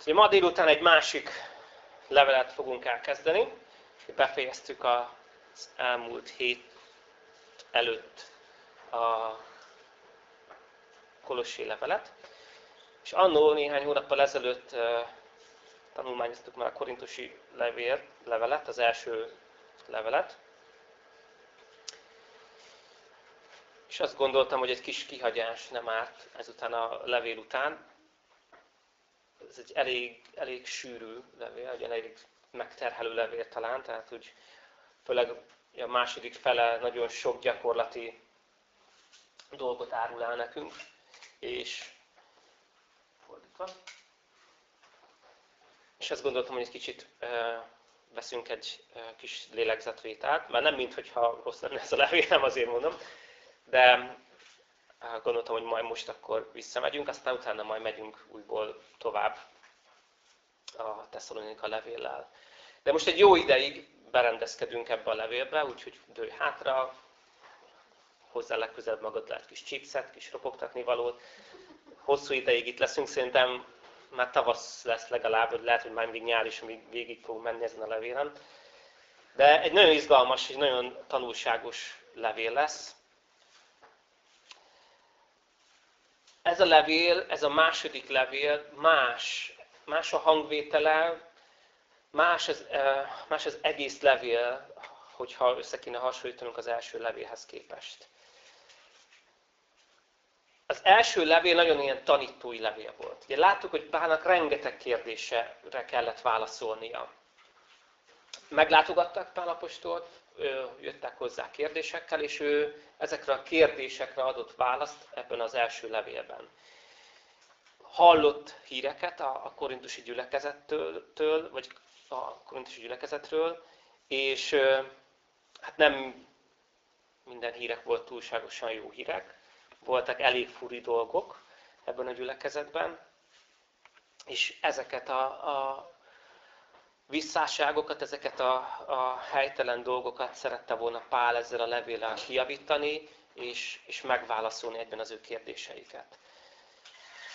Ugye ma délután egy másik levelet fogunk elkezdeni. Befejeztük az elmúlt hét előtt a Kolossi levelet. És annó néhány hónappal ezelőtt tanulmányoztuk már a korintusi levél, levelet, az első levelet. És azt gondoltam, hogy egy kis kihagyás nem árt ezután a levél után. Ez egy elég, elég sűrű levél, egy elég megterhelő levél talán, tehát úgy főleg a második fele nagyon sok gyakorlati dolgot árul el nekünk, és fordítva. És azt gondoltam, hogy egy kicsit veszünk egy kis lélegzetvételt, már nem mintha rossz lenne ez a levél, nem azért mondom, de gondoltam, hogy majd most akkor visszamegyünk, aztán utána majd megyünk újból tovább a Tesszalonika levéllel. De most egy jó ideig berendezkedünk ebbe a levélbe, úgyhogy dőj hátra, hozzá legközelebb magad lehet kis chipset, kis ropogtatni valót. Hosszú ideig itt leszünk, szerintem már tavasz lesz legalább, lehet, hogy már mindig nyár is, amíg végig fogunk menni ezen a levélen. De egy nagyon izgalmas, egy nagyon tanulságos levél lesz. Ez a levél, ez a második levél más, más a hangvétele, más az, más az egész levél, hogyha össze kéne hasonlítanunk az első levélhez képest. Az első levél nagyon ilyen tanítói levél volt. Ugye láttuk, hogy Pálnak rengeteg kérdésre kellett válaszolnia. Meglátogattak Pálapostolt, jöttek hozzá kérdésekkel, és ő ezekre a kérdésekre adott választ ebben az első levélben. Hallott híreket a korintusi gyülekezettől, vagy a korintusi gyülekezetről, és hát nem minden hírek volt túlságosan jó hírek, voltak elég furi dolgok ebben a gyülekezetben, és ezeket a, a visszáságokat, ezeket a, a helytelen dolgokat szerette volna Pál ezzel a levéllel kijavítani, és, és megválaszolni egyben az ő kérdéseiket.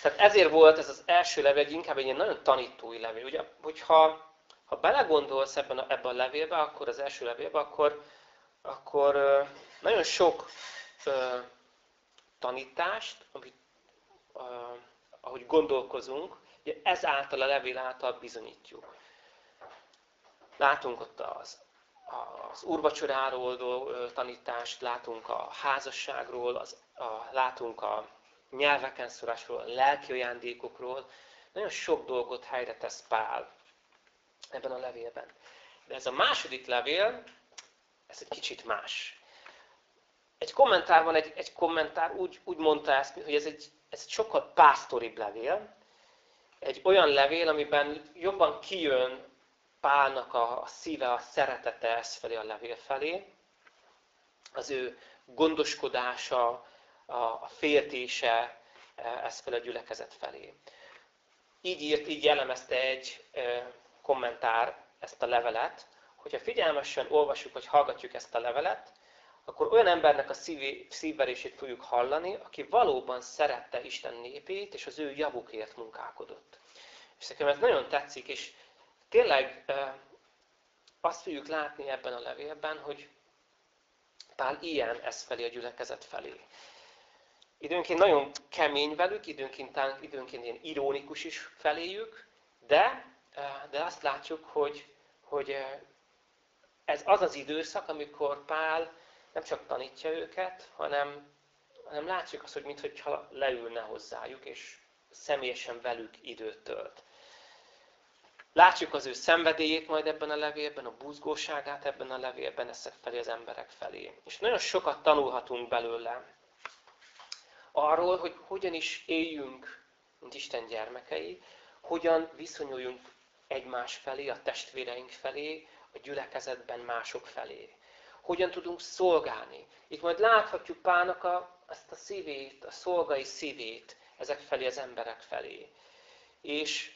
Tehát ezért volt ez az első levél inkább egy ilyen nagyon tanítói levél. Ugye, hogyha ha belegondolsz ebben a, ebben a levélbe, akkor az első levélbe, akkor, akkor nagyon sok tanítást, amit, ahogy gondolkozunk, ugye ezáltal a levél által bizonyítjuk. Látunk ott az, az úrvacsoráról tanítást, látunk a házasságról, az, a, látunk a nyelveken szólásról, a lelki ajándékokról. Nagyon sok dolgot helyre tesz Pál ebben a levélben. De ez a második levél, ez egy kicsit más. Egy kommentárban egy, egy kommentár úgy, úgy mondta ezt, hogy ez egy, ez egy sokkal pásztoribb levél, egy olyan levél, amiben jobban kijön Pálnak a, szíve, a szeretete ez felé a levél felé, az ő gondoskodása, a, féltése ez felé a gyülekezet felé. Így írt, így jellemezte egy e, kommentár ezt a levelet, hogyha figyelmesen olvasjuk, vagy hallgatjuk ezt a levelet, akkor olyan embernek a szívé, szívverését fogjuk hallani, aki valóban szerette Isten népét, és az ő javukért munkálkodott. És nekem ez nagyon tetszik, és tényleg azt fogjuk látni ebben a levélben, hogy Pál ilyen ez felé a gyülekezet felé. Időnként nagyon kemény velük, időnként, időnként ilyen ironikus is feléjük, de, de azt látjuk, hogy, hogy ez az az időszak, amikor Pál nem csak tanítja őket, hanem, hanem látszik azt, hogy mintha leülne hozzájuk, és személyesen velük időt tölt. Látjuk az ő szenvedélyét majd ebben a levélben, a buzgóságát ebben a levélben, ezt felé az emberek felé. És nagyon sokat tanulhatunk belőle. Arról, hogy hogyan is éljünk, mint Isten gyermekei, hogyan viszonyuljunk egymás felé, a testvéreink felé, a gyülekezetben mások felé hogyan tudunk szolgálni. Itt majd láthatjuk Pálnak a, ezt a szívét, a szolgai szívét ezek felé, az emberek felé. És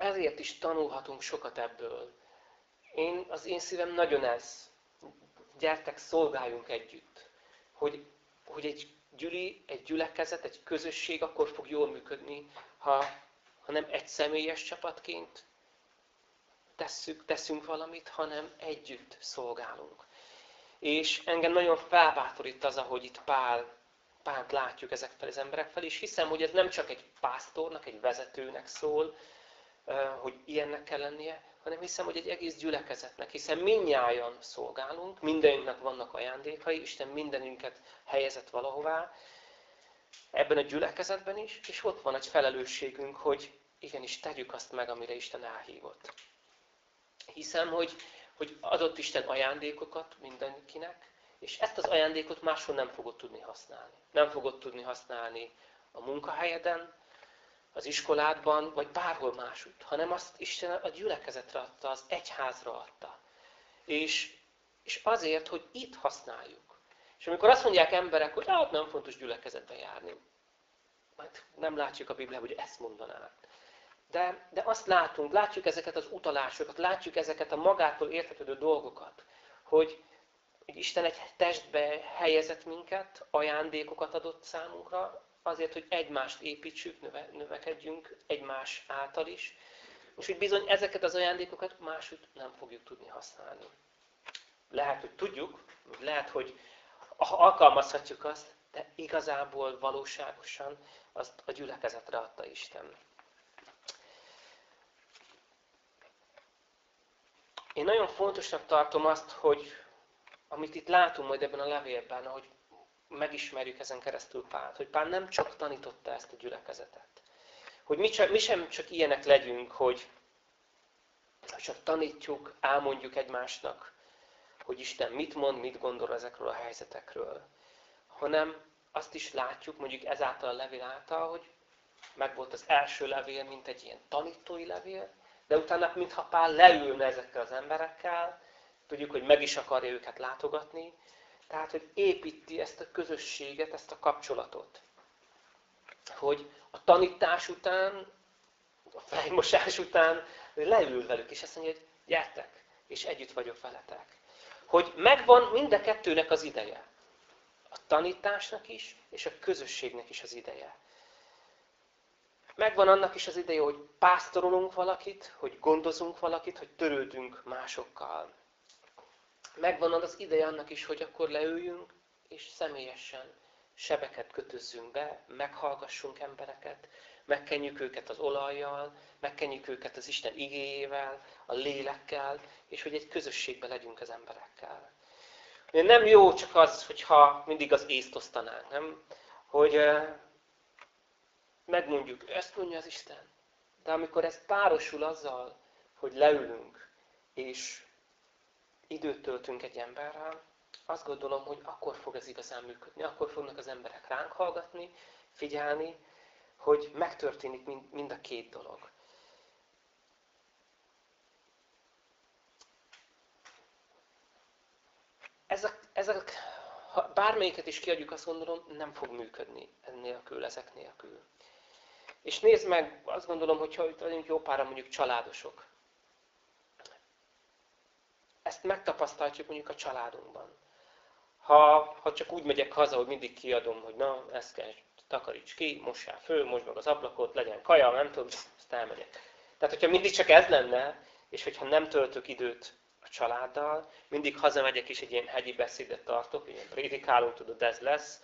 ezért is tanulhatunk sokat ebből. Én, az én szívem nagyon ez. Gyertek, szolgáljunk együtt. Hogy, hogy egy gyüli, egy gyülekezet, egy közösség akkor fog jól működni, ha, ha hanem egy személyes csapatként tesszük, teszünk valamit, hanem együtt szolgálunk. És engem nagyon felbátorít az, ahogy itt Pál, Pált látjuk ezek fel az emberek fel, és hiszem, hogy ez nem csak egy pásztornak, egy vezetőnek szól, hogy ilyennek kell lennie, hanem hiszem, hogy egy egész gyülekezetnek, hiszen minnyáján szolgálunk, mindenünknek vannak ajándékai, Isten mindenünket helyezett valahová, ebben a gyülekezetben is, és ott van egy felelősségünk, hogy igenis tegyük azt meg, amire Isten elhívott. Hiszem, hogy, hogy adott Isten ajándékokat mindenkinek, és ezt az ajándékot máshol nem fogod tudni használni. Nem fogod tudni használni a munkahelyeden, az iskoládban, vagy bárhol másút, hanem azt Isten a gyülekezetre adta, az egyházra adta. És, és azért, hogy itt használjuk. És amikor azt mondják emberek, hogy hát nem fontos gyülekezetbe járni, majd nem látjuk a Bibliában, hogy ezt mondanák. De, de azt látunk, látjuk ezeket az utalásokat, látjuk ezeket a magától értetődő dolgokat, hogy, hogy Isten egy testbe helyezett minket, ajándékokat adott számunkra, azért, hogy egymást építsük, növe, növekedjünk egymás által is, és hogy bizony ezeket az ajándékokat máshogy nem fogjuk tudni használni. Lehet, hogy tudjuk, lehet, hogy alkalmazhatjuk azt, de igazából, valóságosan azt a gyülekezetre adta Isten. Én nagyon fontosnak tartom azt, hogy amit itt látunk majd ebben a levélben, hogy megismerjük ezen keresztül Pált, hogy Pál nem csak tanította ezt a gyülekezetet. Hogy mi, csak, mi sem csak ilyenek legyünk, hogy csak tanítjuk, elmondjuk egymásnak, hogy Isten mit mond, mit gondol ezekről a helyzetekről, hanem azt is látjuk, mondjuk ezáltal a levél által, hogy meg volt az első levél, mint egy ilyen tanítói levél, de utána, mintha Pál leülne ezekkel az emberekkel, tudjuk, hogy meg is akarja őket látogatni, tehát, hogy építi ezt a közösséget, ezt a kapcsolatot. Hogy a tanítás után, a fejmosás után leül velük, és azt mondja, hogy gyertek, és együtt vagyok veletek. Hogy megvan mind a kettőnek az ideje. A tanításnak is, és a közösségnek is az ideje. Megvan annak is az ideje, hogy pásztorolunk valakit, hogy gondozunk valakit, hogy törődünk másokkal megvan az ideje annak is, hogy akkor leüljünk, és személyesen sebeket kötözzünk be, meghallgassunk embereket, megkenjük őket az olajjal, megkenjük őket az Isten igéjével, a lélekkel, és hogy egy közösségben legyünk az emberekkel. Nem jó csak az, hogyha mindig az észt osztanánk, nem? Hogy megmondjuk, ezt mondja az Isten. De amikor ez párosul azzal, hogy leülünk, és időt töltünk egy emberrel, azt gondolom, hogy akkor fog ez igazán működni, akkor fognak az emberek ránk hallgatni, figyelni, hogy megtörténik mind, a két dolog. Ezek, ezek, ha bármelyiket is kiadjuk, azt gondolom, nem fog működni nélkül, ezek nélkül. És nézd meg, azt gondolom, hogyha itt vagyunk jó pára mondjuk családosok, ezt megtapasztaljuk mondjuk a családunkban. Ha, ha csak úgy megyek haza, hogy mindig kiadom, hogy na, ezt kell, takaríts ki, mossál föl, most meg az ablakot, legyen kaja, nem tudom, azt elmegyek. Tehát, hogyha mindig csak ez lenne, és hogyha nem töltök időt a családdal, mindig hazamegyek és egy ilyen hegyi beszédet tartok, ilyen prédikáló, tudod, ez lesz,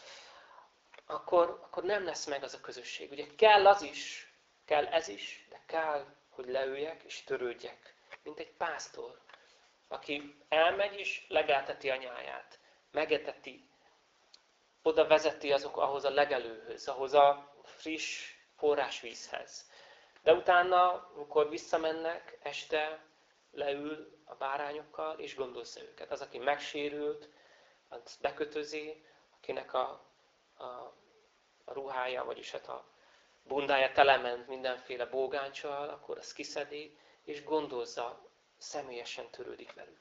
akkor, akkor nem lesz meg az a közösség. Ugye kell az is, kell ez is, de kell, hogy leüljek és törődjek, mint egy pásztor aki elmegy és legelteti a nyáját, megeteti, oda vezeti azok ahhoz a legelőhöz, ahhoz a friss forrásvízhez. De utána, amikor visszamennek, este leül a bárányokkal, és gondozza őket. Az, aki megsérült, az bekötözi, akinek a, a, a ruhája, vagyis hát a bundája telement mindenféle bógáncsal, akkor azt kiszedi, és gondozza személyesen törődik velük.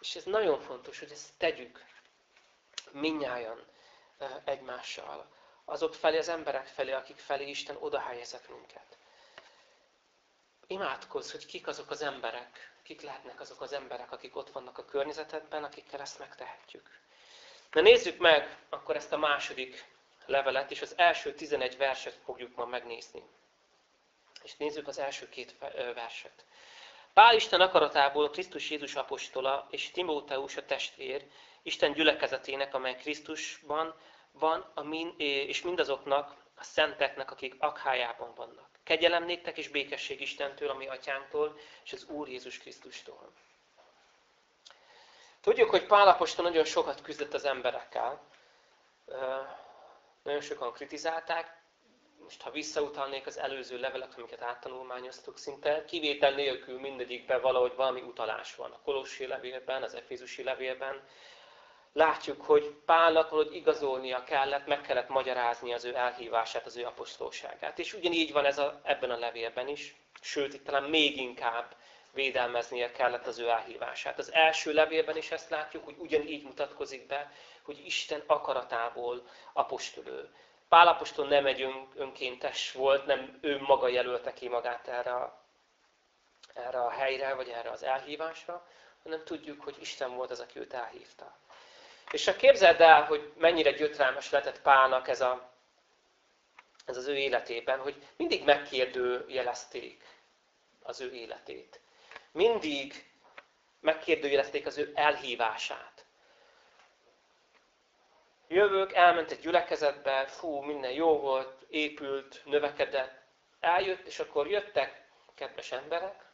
És ez nagyon fontos, hogy ezt tegyük minnyáján egymással. Azok felé, az emberek felé, akik felé Isten oda helyezett minket. Imádkozz, hogy kik azok az emberek, kik lehetnek azok az emberek, akik ott vannak a környezetedben, akikkel ezt megtehetjük. Na nézzük meg akkor ezt a második levelet, és az első 11 verset fogjuk ma megnézni. És nézzük az első két verset. Pál Isten akaratából Krisztus Jézus apostola és Timóteus a testvér, Isten gyülekezetének, amely Krisztusban van, és mindazoknak, a szenteknek, akik akhájában vannak. Kegyelem néktek és békesség Istentől, ami atyánktól, és az Úr Jézus Krisztustól. Tudjuk, hogy Pál apostol nagyon sokat küzdött az emberekkel. Nagyon sokan kritizálták. Most, ha visszautalnék az előző levelek, amiket áttanulmányoztuk, szinte kivétel nélkül mindegyikben valahogy valami utalás van. A Kolossi levélben, az Efézusi levélben, látjuk, hogy Pálnak valahogy igazolnia kellett, meg kellett magyarázni az ő elhívását, az ő apostolságát. És ugyanígy van ez a, ebben a levélben is, sőt, itt talán még inkább védelmeznie kellett az ő elhívását. Az első levélben is ezt látjuk, hogy ugyanígy mutatkozik be, hogy Isten akaratából apostolő. Pál apostol nem egy ön, önkéntes volt, nem ő maga jelölte ki magát erre a, erre a helyre, vagy erre az elhívásra, hanem tudjuk, hogy Isten volt az, aki őt elhívta. És csak képzeld el, hogy mennyire gyötrelmes lehetett Pálnak ez, a, ez az ő életében, hogy mindig megkérdőjelezték az ő életét. Mindig megkérdőjelezték az ő elhívását. Jövök, elment egy gyülekezetbe, fú, minden jó volt, épült, növekedett. Eljött, és akkor jöttek kedves emberek,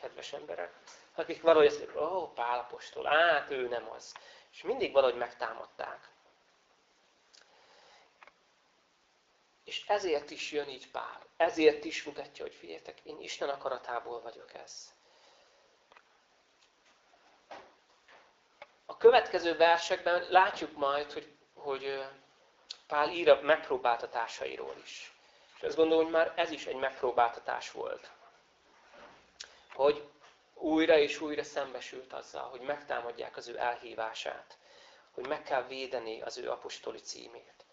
kedves emberek, akik valahogy azt mondják, ó, oh, Pálapostól, át ő nem az. És mindig valahogy megtámadták. És ezért is jön így Pál. Ezért is mutatja, hogy figyeljetek, én Isten akaratából vagyok ez. A következő versekben látjuk majd, hogy, hogy Pál ír a megpróbáltatásairól is. És azt gondolom, hogy már ez is egy megpróbáltatás volt. Hogy újra és újra szembesült azzal, hogy megtámadják az ő elhívását, hogy meg kell védeni az ő apostoli címét.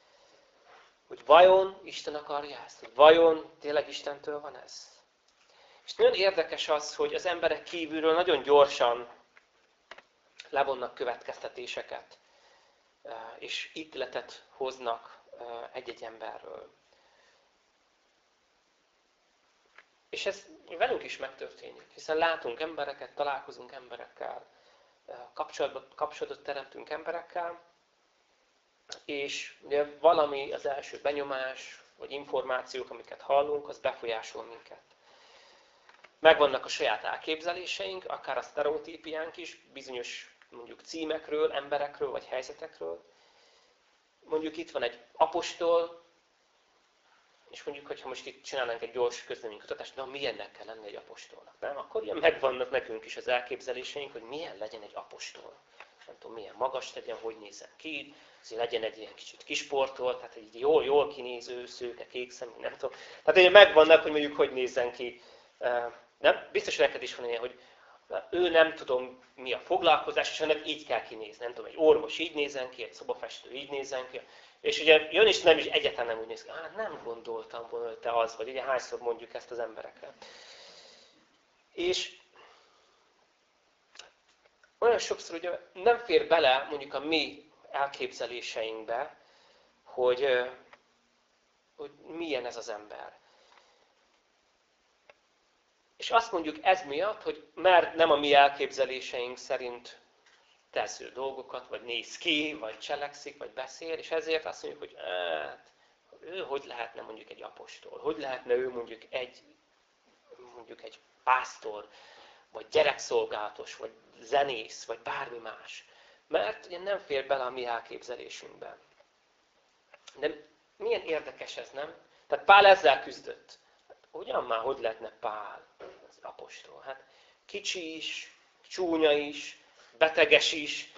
Hogy vajon Isten akarja ezt? Hogy vajon tényleg Istentől van ez? És nagyon érdekes az, hogy az emberek kívülről nagyon gyorsan levonnak következtetéseket, és ítéletet hoznak egy-egy emberről. És ez velünk is megtörténik, hiszen látunk embereket, találkozunk emberekkel, kapcsolatot, kapcsolatot teremtünk emberekkel, és ugye valami az első benyomás, vagy információk, amiket hallunk, az befolyásol minket. Megvannak a saját elképzeléseink, akár a sztereotípiánk is, bizonyos mondjuk címekről, emberekről, vagy helyzetekről. Mondjuk itt van egy apostol, és mondjuk, hogyha most itt csinálnánk egy gyors közleménykutatást, na milyennek kell lenni egy apostolnak, nem? Akkor ilyen megvannak nekünk is az elképzeléseink, hogy milyen legyen egy apostol. Nem tudom, milyen magas legyen, hogy nézzen ki, azért legyen egy ilyen kicsit kisportol, tehát egy jól, jól kinéző, szőke, kék szemű, nem tudom. Tehát ugye megvannak, hogy mondjuk hogy nézzen ki. Nem? Biztos, hogy neked is van ilyen, hogy ő nem tudom mi a foglalkozás, és ennek így kell kinézni. Nem tudom, egy orvos így nézen ki, egy szobafestő így nézen ki, és ugye jön is nem is egyáltalán nem úgy néz ki. Hát nem gondoltam volna, hogy te az vagy. Ugye hányszor mondjuk ezt az emberekre. És olyan sokszor ugye nem fér bele mondjuk a mi elképzeléseinkbe, hogy, hogy milyen ez az ember. És azt mondjuk ez miatt, hogy mert nem a mi elképzeléseink szerint tesz dolgokat, vagy néz ki, vagy cselekszik, vagy beszél, és ezért azt mondjuk, hogy hát, ő hogy lehetne mondjuk egy apostol, hogy lehetne ő mondjuk egy, mondjuk egy pásztor, vagy gyerekszolgálatos, vagy zenész, vagy bármi más. Mert ugye nem fér bele a mi elképzelésünkben. De milyen érdekes ez, nem? Tehát Pál ezzel küzdött. Ugyan már, hogy lehetne Pál apostol? Hát kicsi is, csúnya is, beteges is,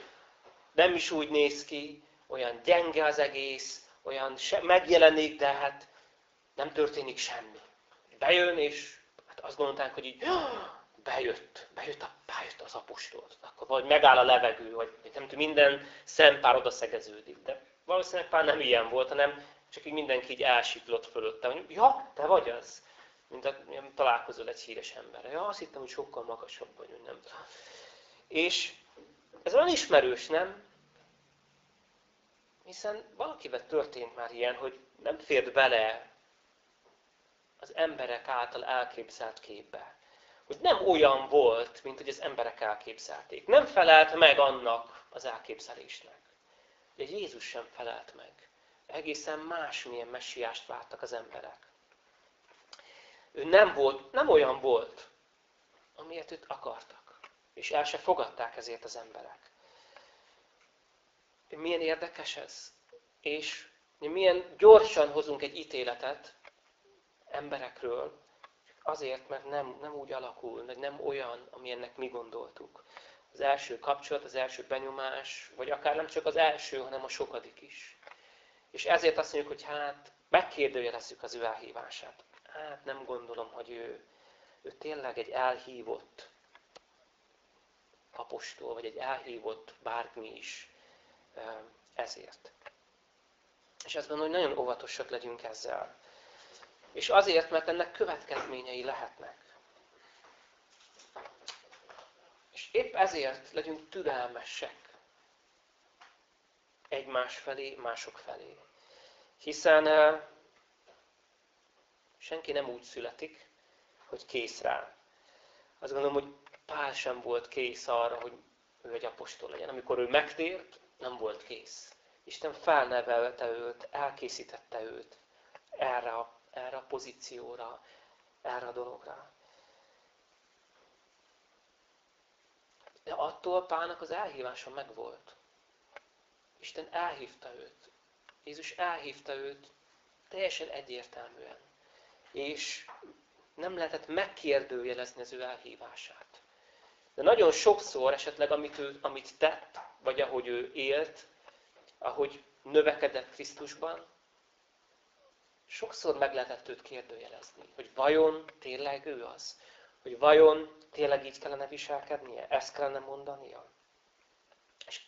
nem is úgy néz ki, olyan gyenge az egész, olyan se, megjelenik, de hát nem történik semmi. Bejön, és hát azt gondolták, hogy így bejött, bejött, a, bejött az apostol. Akkor vagy megáll a levegő, vagy nem tudom, minden szempár oda szegeződik. De valószínűleg pár nem ilyen volt, hanem csak így mindenki így elsiklott fölöttem. Hogy, ja, te vagy az. Mint a, találkozol egy híres emberre. Ja, azt hittem, hogy sokkal magasabb vagy, hogy nem tudom. És ez olyan ismerős, nem? Hiszen valakivel történt már ilyen, hogy nem fért bele az emberek által elképzelt képbe. Hogy nem olyan volt, mint hogy az emberek elképzelték. Nem felelt meg annak az elképzelésnek. De Jézus sem felelt meg. Egészen másmilyen messiást vártak az emberek. Ő nem, volt, nem olyan volt, amiért őt akartak. És el se fogadták ezért az emberek. Milyen érdekes ez? És milyen gyorsan hozunk egy ítéletet emberekről, azért, mert nem, nem úgy alakul, vagy nem olyan, amilyennek mi gondoltuk. Az első kapcsolat, az első benyomás, vagy akár nem csak az első, hanem a sokadik is. És ezért azt mondjuk, hogy hát megkérdőjelezzük az ő elhívását. Hát nem gondolom, hogy ő, ő tényleg egy elhívott apostol, vagy egy elhívott bármi is ezért. És azt gondolom, hogy nagyon óvatosak legyünk ezzel. És azért, mert ennek következményei lehetnek. És épp ezért legyünk türelmesek egymás felé, mások felé. Hiszen senki nem úgy születik, hogy kész rá. Azt gondolom, hogy Pál sem volt kész arra, hogy ő egy apostol legyen. Amikor ő megtért, nem volt kész. Isten felnevelte őt, elkészítette őt erre a, erre a pozícióra, erre a dologra. De attól Pálnak az elhívása megvolt. Isten elhívta őt. Jézus elhívta őt teljesen egyértelműen. És nem lehetett megkérdőjelezni az ő elhívását. De nagyon sokszor esetleg, amit, ő, amit tett, vagy ahogy ő élt, ahogy növekedett Krisztusban, sokszor meg lehetett őt kérdőjelezni, hogy vajon tényleg ő az? Hogy vajon tényleg így kellene viselkednie? Ezt kellene mondania? És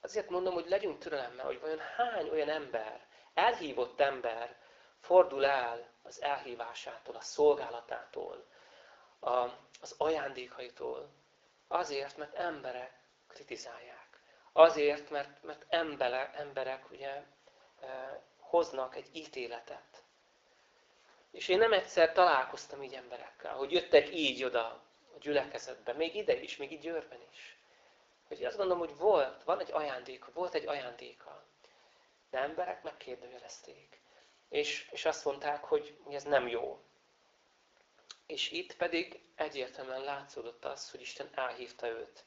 azért mondom, hogy legyünk türelemmel, hogy vajon hány olyan ember, elhívott ember fordul el az elhívásától, a szolgálatától, a, az ajándékaitól, azért, mert emberek kritizálják. Azért, mert, mert emberek, emberek ugye eh, hoznak egy ítéletet. És én nem egyszer találkoztam így emberekkel, hogy jöttek így oda a gyülekezetbe, még ide is, még így Győrben is. Hogy azt gondolom, hogy volt, van egy ajándéka, volt egy ajándéka. De emberek megkérdőjelezték. És, és azt mondták, hogy ez nem jó. És itt pedig egyértelműen látszódott az, hogy Isten elhívta őt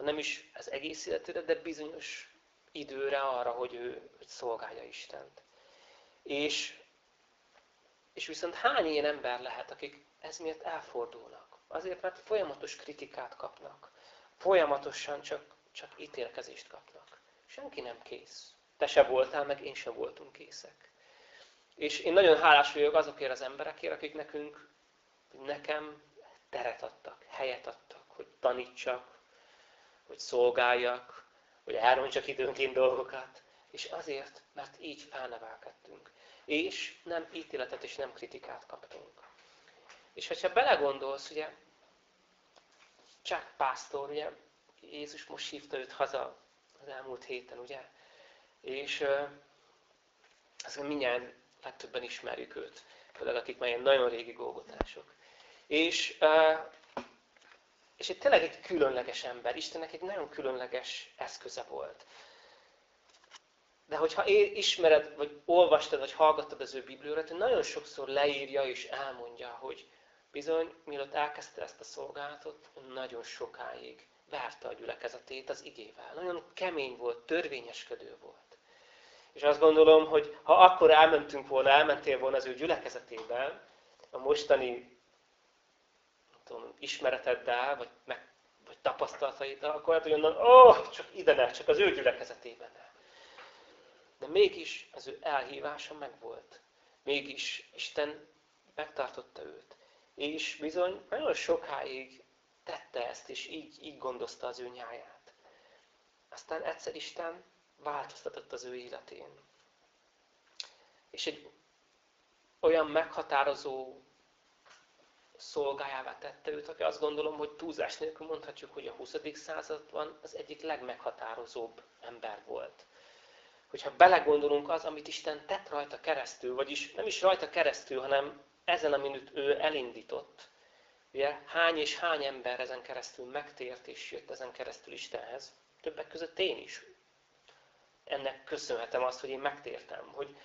ha nem is az egész életére, de bizonyos időre arra, hogy ő hogy szolgálja Istent. És, és viszont hány ilyen ember lehet, akik ez miatt elfordulnak? Azért, mert folyamatos kritikát kapnak. Folyamatosan csak, csak ítélkezést kapnak. Senki nem kész. Te se voltál, meg én sem voltunk készek. És én nagyon hálás vagyok azokért az emberekért, akik nekünk, nekem teret adtak, helyet adtak, hogy tanítsak, hogy szolgáljak, hogy elrontsak időnként dolgokat. És azért, mert így felnevelkedtünk. És nem ítéletet és nem kritikát kaptunk. És hogyha belegondolsz, ugye, csak pásztor, ugye, Jézus most hívta őt haza az elmúlt héten, ugye? És azt mindjárt legtöbben ismerjük őt, főleg akik már ilyen nagyon régi golgotások. És és egy tényleg egy különleges ember. Istennek egy nagyon különleges eszköze volt. De hogyha ismered, vagy olvastad, vagy hallgattad az ő Bibliórát, nagyon sokszor leírja és elmondja, hogy bizony, mielőtt elkezdte ezt a szolgálatot, nagyon sokáig várta a gyülekezetét az igével. Nagyon kemény volt, törvényeskedő volt. És azt gondolom, hogy ha akkor elmentünk volna, elmentél volna az ő gyülekezetében, a mostani tudom, ismereteddel, vagy, meg, vagy tapasztalataiddal, akkor hogy onnan, ó, csak ide ne, csak az ő gyülekezetében ne. De mégis az ő elhívása megvolt. Mégis Isten megtartotta őt. És bizony nagyon sokáig tette ezt, és így, így gondozta az ő nyáját. Aztán egyszer Isten változtatott az ő életén. És egy olyan meghatározó szolgájává tette őt, aki azt gondolom, hogy túlzás nélkül mondhatjuk, hogy a 20. században az egyik legmeghatározóbb ember volt. hogyha belegondolunk az, amit Isten tett rajta keresztül, vagyis nem is rajta keresztül, hanem ezen, amit ő elindított, ugye hány és hány ember ezen keresztül megtért és jött ezen keresztül Istenhez, többek között én is. Ennek köszönhetem azt, hogy én megtértem, hogy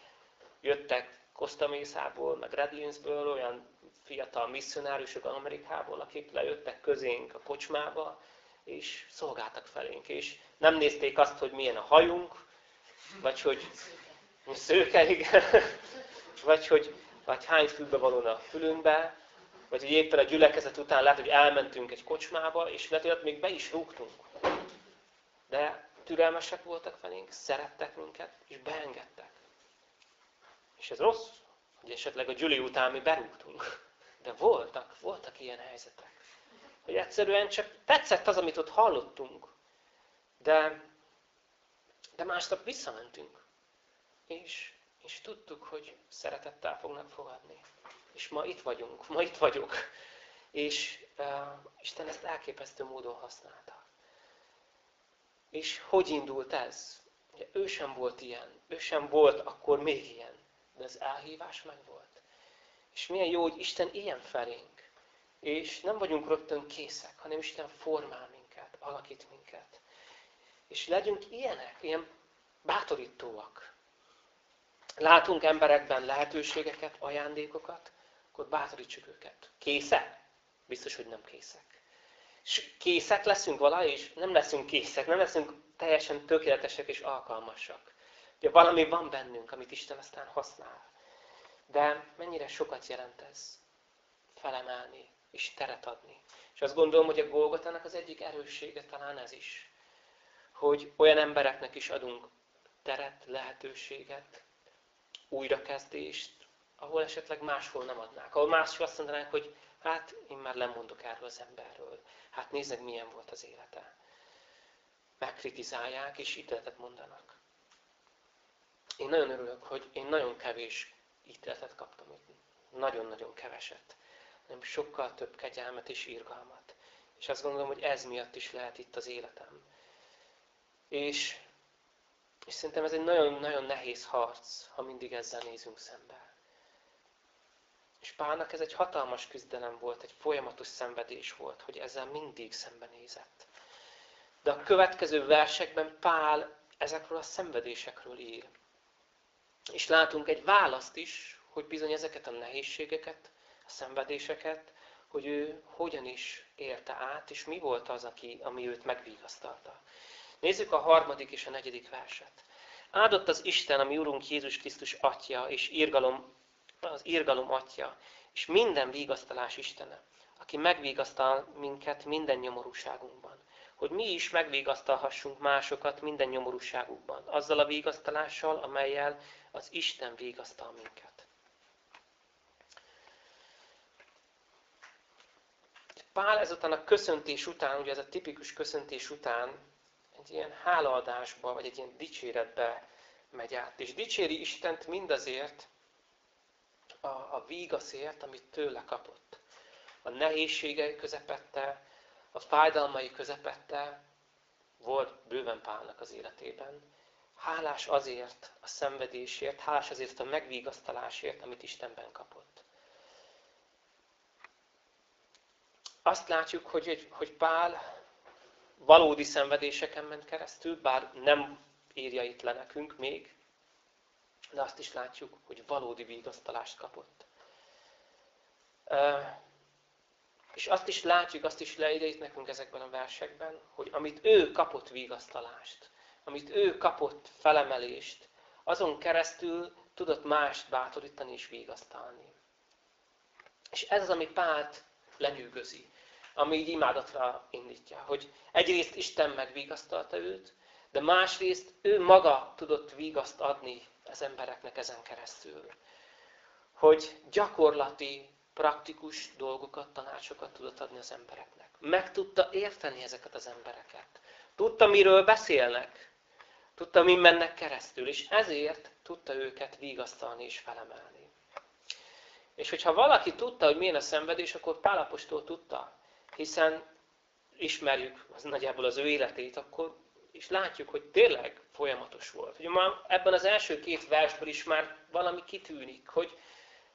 jöttek Kosztamészából, meg Redlinsből olyan fiatal misszionáriusok Amerikából, akik lejöttek közénk a kocsmába, és szolgáltak felénk, és nem nézték azt, hogy milyen a hajunk, vagy hogy szőke, igen, vagy hogy vagy hány fülbe valóna a fülünkbe, vagy hogy éppen a gyülekezet után lehet, hogy elmentünk egy kocsmába, és lehet, hogy még be is rúgtunk. De türelmesek voltak felénk, szerettek minket, és beengedtek. És ez rossz, hogy esetleg a gyüli után mi berúgtunk. De voltak, voltak ilyen helyzetek. Hogy egyszerűen csak tetszett az, amit ott hallottunk. De, de másnap visszamentünk. És, és tudtuk, hogy szeretettel fognak fogadni. És ma itt vagyunk, ma itt vagyok. És uh, Isten ezt elképesztő módon használta. És hogy indult ez? Ugye, ő sem volt ilyen, ő sem volt akkor még ilyen, de az elhívás meg volt. És milyen jó, hogy Isten ilyen felénk. És nem vagyunk rögtön készek, hanem Isten formál minket, alakít minket. És legyünk ilyenek, ilyen bátorítóak. Látunk emberekben lehetőségeket, ajándékokat, akkor bátorítsuk őket. Készek? Biztos, hogy nem készek. És készek leszünk valahogy, és nem leszünk készek, nem leszünk teljesen tökéletesek és alkalmasak. Ugye valami van bennünk, amit Isten aztán használ. De mennyire sokat jelent ez felemelni és teret adni. És azt gondolom, hogy a Golgotának az egyik erőssége talán ez is. Hogy olyan embereknek is adunk teret, lehetőséget, újrakezdést, ahol esetleg máshol nem adnák. Ahol máshol azt mondanák, hogy hát én már lemondok erről az emberről. Hát nézzek, milyen volt az élete. Megkritizálják és ítéletet mondanak. Én nagyon örülök, hogy én nagyon kevés ítéletet kaptam itt. Nagyon-nagyon keveset. Nem sokkal több kegyelmet és irgalmat. És azt gondolom, hogy ez miatt is lehet itt az életem. És, és szerintem ez egy nagyon-nagyon nehéz harc, ha mindig ezzel nézünk szembe. És Pálnak ez egy hatalmas küzdelem volt, egy folyamatos szenvedés volt, hogy ezzel mindig szembenézett. De a következő versekben Pál ezekről a szenvedésekről ír. És látunk egy választ is, hogy bizony ezeket a nehézségeket, a szenvedéseket, hogy ő hogyan is érte át, és mi volt az, aki, ami őt megvigasztalta. Nézzük a harmadik és a negyedik verset. Áldott az Isten, ami Urunk Jézus Krisztus Atya és írgalom, az írgalom Atya, és minden vigasztalás Istene, aki megvigasztal minket minden nyomorúságunkban hogy mi is megvégasztalhassunk másokat minden nyomorúságukban, azzal a végasztalással, amelyel az Isten végasztal minket. Pál ezután a köszöntés után, ugye ez a tipikus köszöntés után egy ilyen hálaadásba, vagy egy ilyen dicséretbe megy át. És dicséri Istent mindazért, a, a vígaszért, amit tőle kapott. A nehézségei közepette, a fájdalmai közepette volt bőven Pálnak az életében. Hálás azért a szenvedésért, hálás azért a megvigasztalásért, amit Istenben kapott. Azt látjuk, hogy, hogy Pál valódi szenvedéseken ment keresztül, bár nem írja itt le nekünk még, de azt is látjuk, hogy valódi vigasztalást kapott. És azt is látjuk, azt is leírja nekünk ezekben a versekben, hogy amit ő kapott vigasztalást, amit ő kapott felemelést, azon keresztül tudott mást bátorítani és vigasztalni. És ez az, ami Pált lenyűgözi, ami így imádatra indítja, hogy egyrészt Isten megvigasztalta őt, de másrészt ő maga tudott vigaszt adni az embereknek ezen keresztül. Hogy gyakorlati praktikus dolgokat, tanácsokat tudott adni az embereknek. Meg tudta érteni ezeket az embereket. Tudta, miről beszélnek. Tudta, mi mennek keresztül, és ezért tudta őket vigasztalni és felemelni. És hogyha valaki tudta, hogy milyen a szenvedés, akkor Pálapostól tudta, hiszen ismerjük az nagyjából az ő életét, akkor és látjuk, hogy tényleg folyamatos volt. Ugye már ebben az első két versből is már valami kitűnik, hogy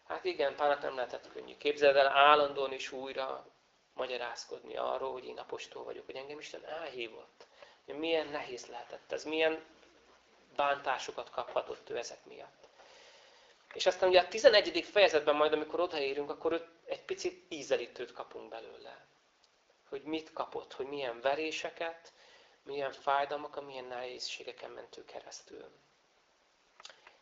hát igen, Pálnak nem lehetett könnyű. Képzeld el állandóan is újra magyarázkodni arról, hogy én apostol vagyok, hogy engem Isten elhívott. Milyen nehéz lehetett ez, milyen bántásokat kaphatott ő ezek miatt. És aztán ugye a 11. fejezetben majd, amikor odaérünk, akkor egy picit ízelítőt kapunk belőle. Hogy mit kapott, hogy milyen veréseket, milyen fájdalmak, milyen nehézségeken ment ő keresztül.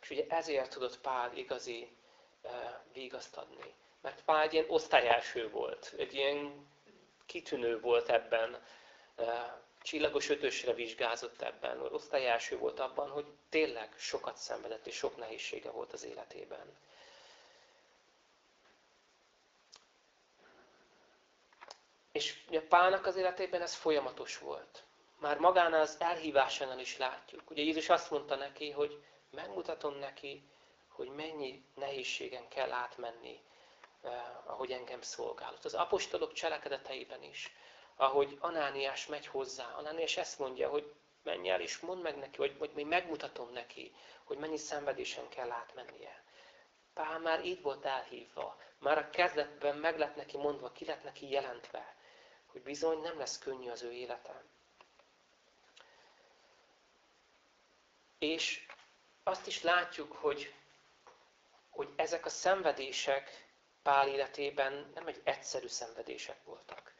És ugye ezért tudott Pál igazi uh, vígaszt adni. Mert Pál egy ilyen osztályelső volt, egy ilyen kitűnő volt ebben, uh, csillagos ötösre vizsgázott ebben, osztályelső volt abban, hogy tényleg sokat szenvedett és sok nehézsége volt az életében. És ugye Pálnak az életében ez folyamatos volt. Már magán az elhívásánál is látjuk. Ugye Jézus azt mondta neki, hogy megmutatom neki, hogy mennyi nehézségen kell átmenni, eh, ahogy engem szolgálott. Az apostolok cselekedeteiben is ahogy Anániás megy hozzá. Anániás ezt mondja, hogy menj el és mondd meg neki, hogy, hogy még megmutatom neki, hogy mennyi szenvedésen kell átmennie. Pál már így volt elhívva. Már a kezdetben meg lett neki mondva, ki lett neki jelentve, hogy bizony nem lesz könnyű az ő életem. És azt is látjuk, hogy, hogy ezek a szenvedések Pál életében nem egy egyszerű szenvedések voltak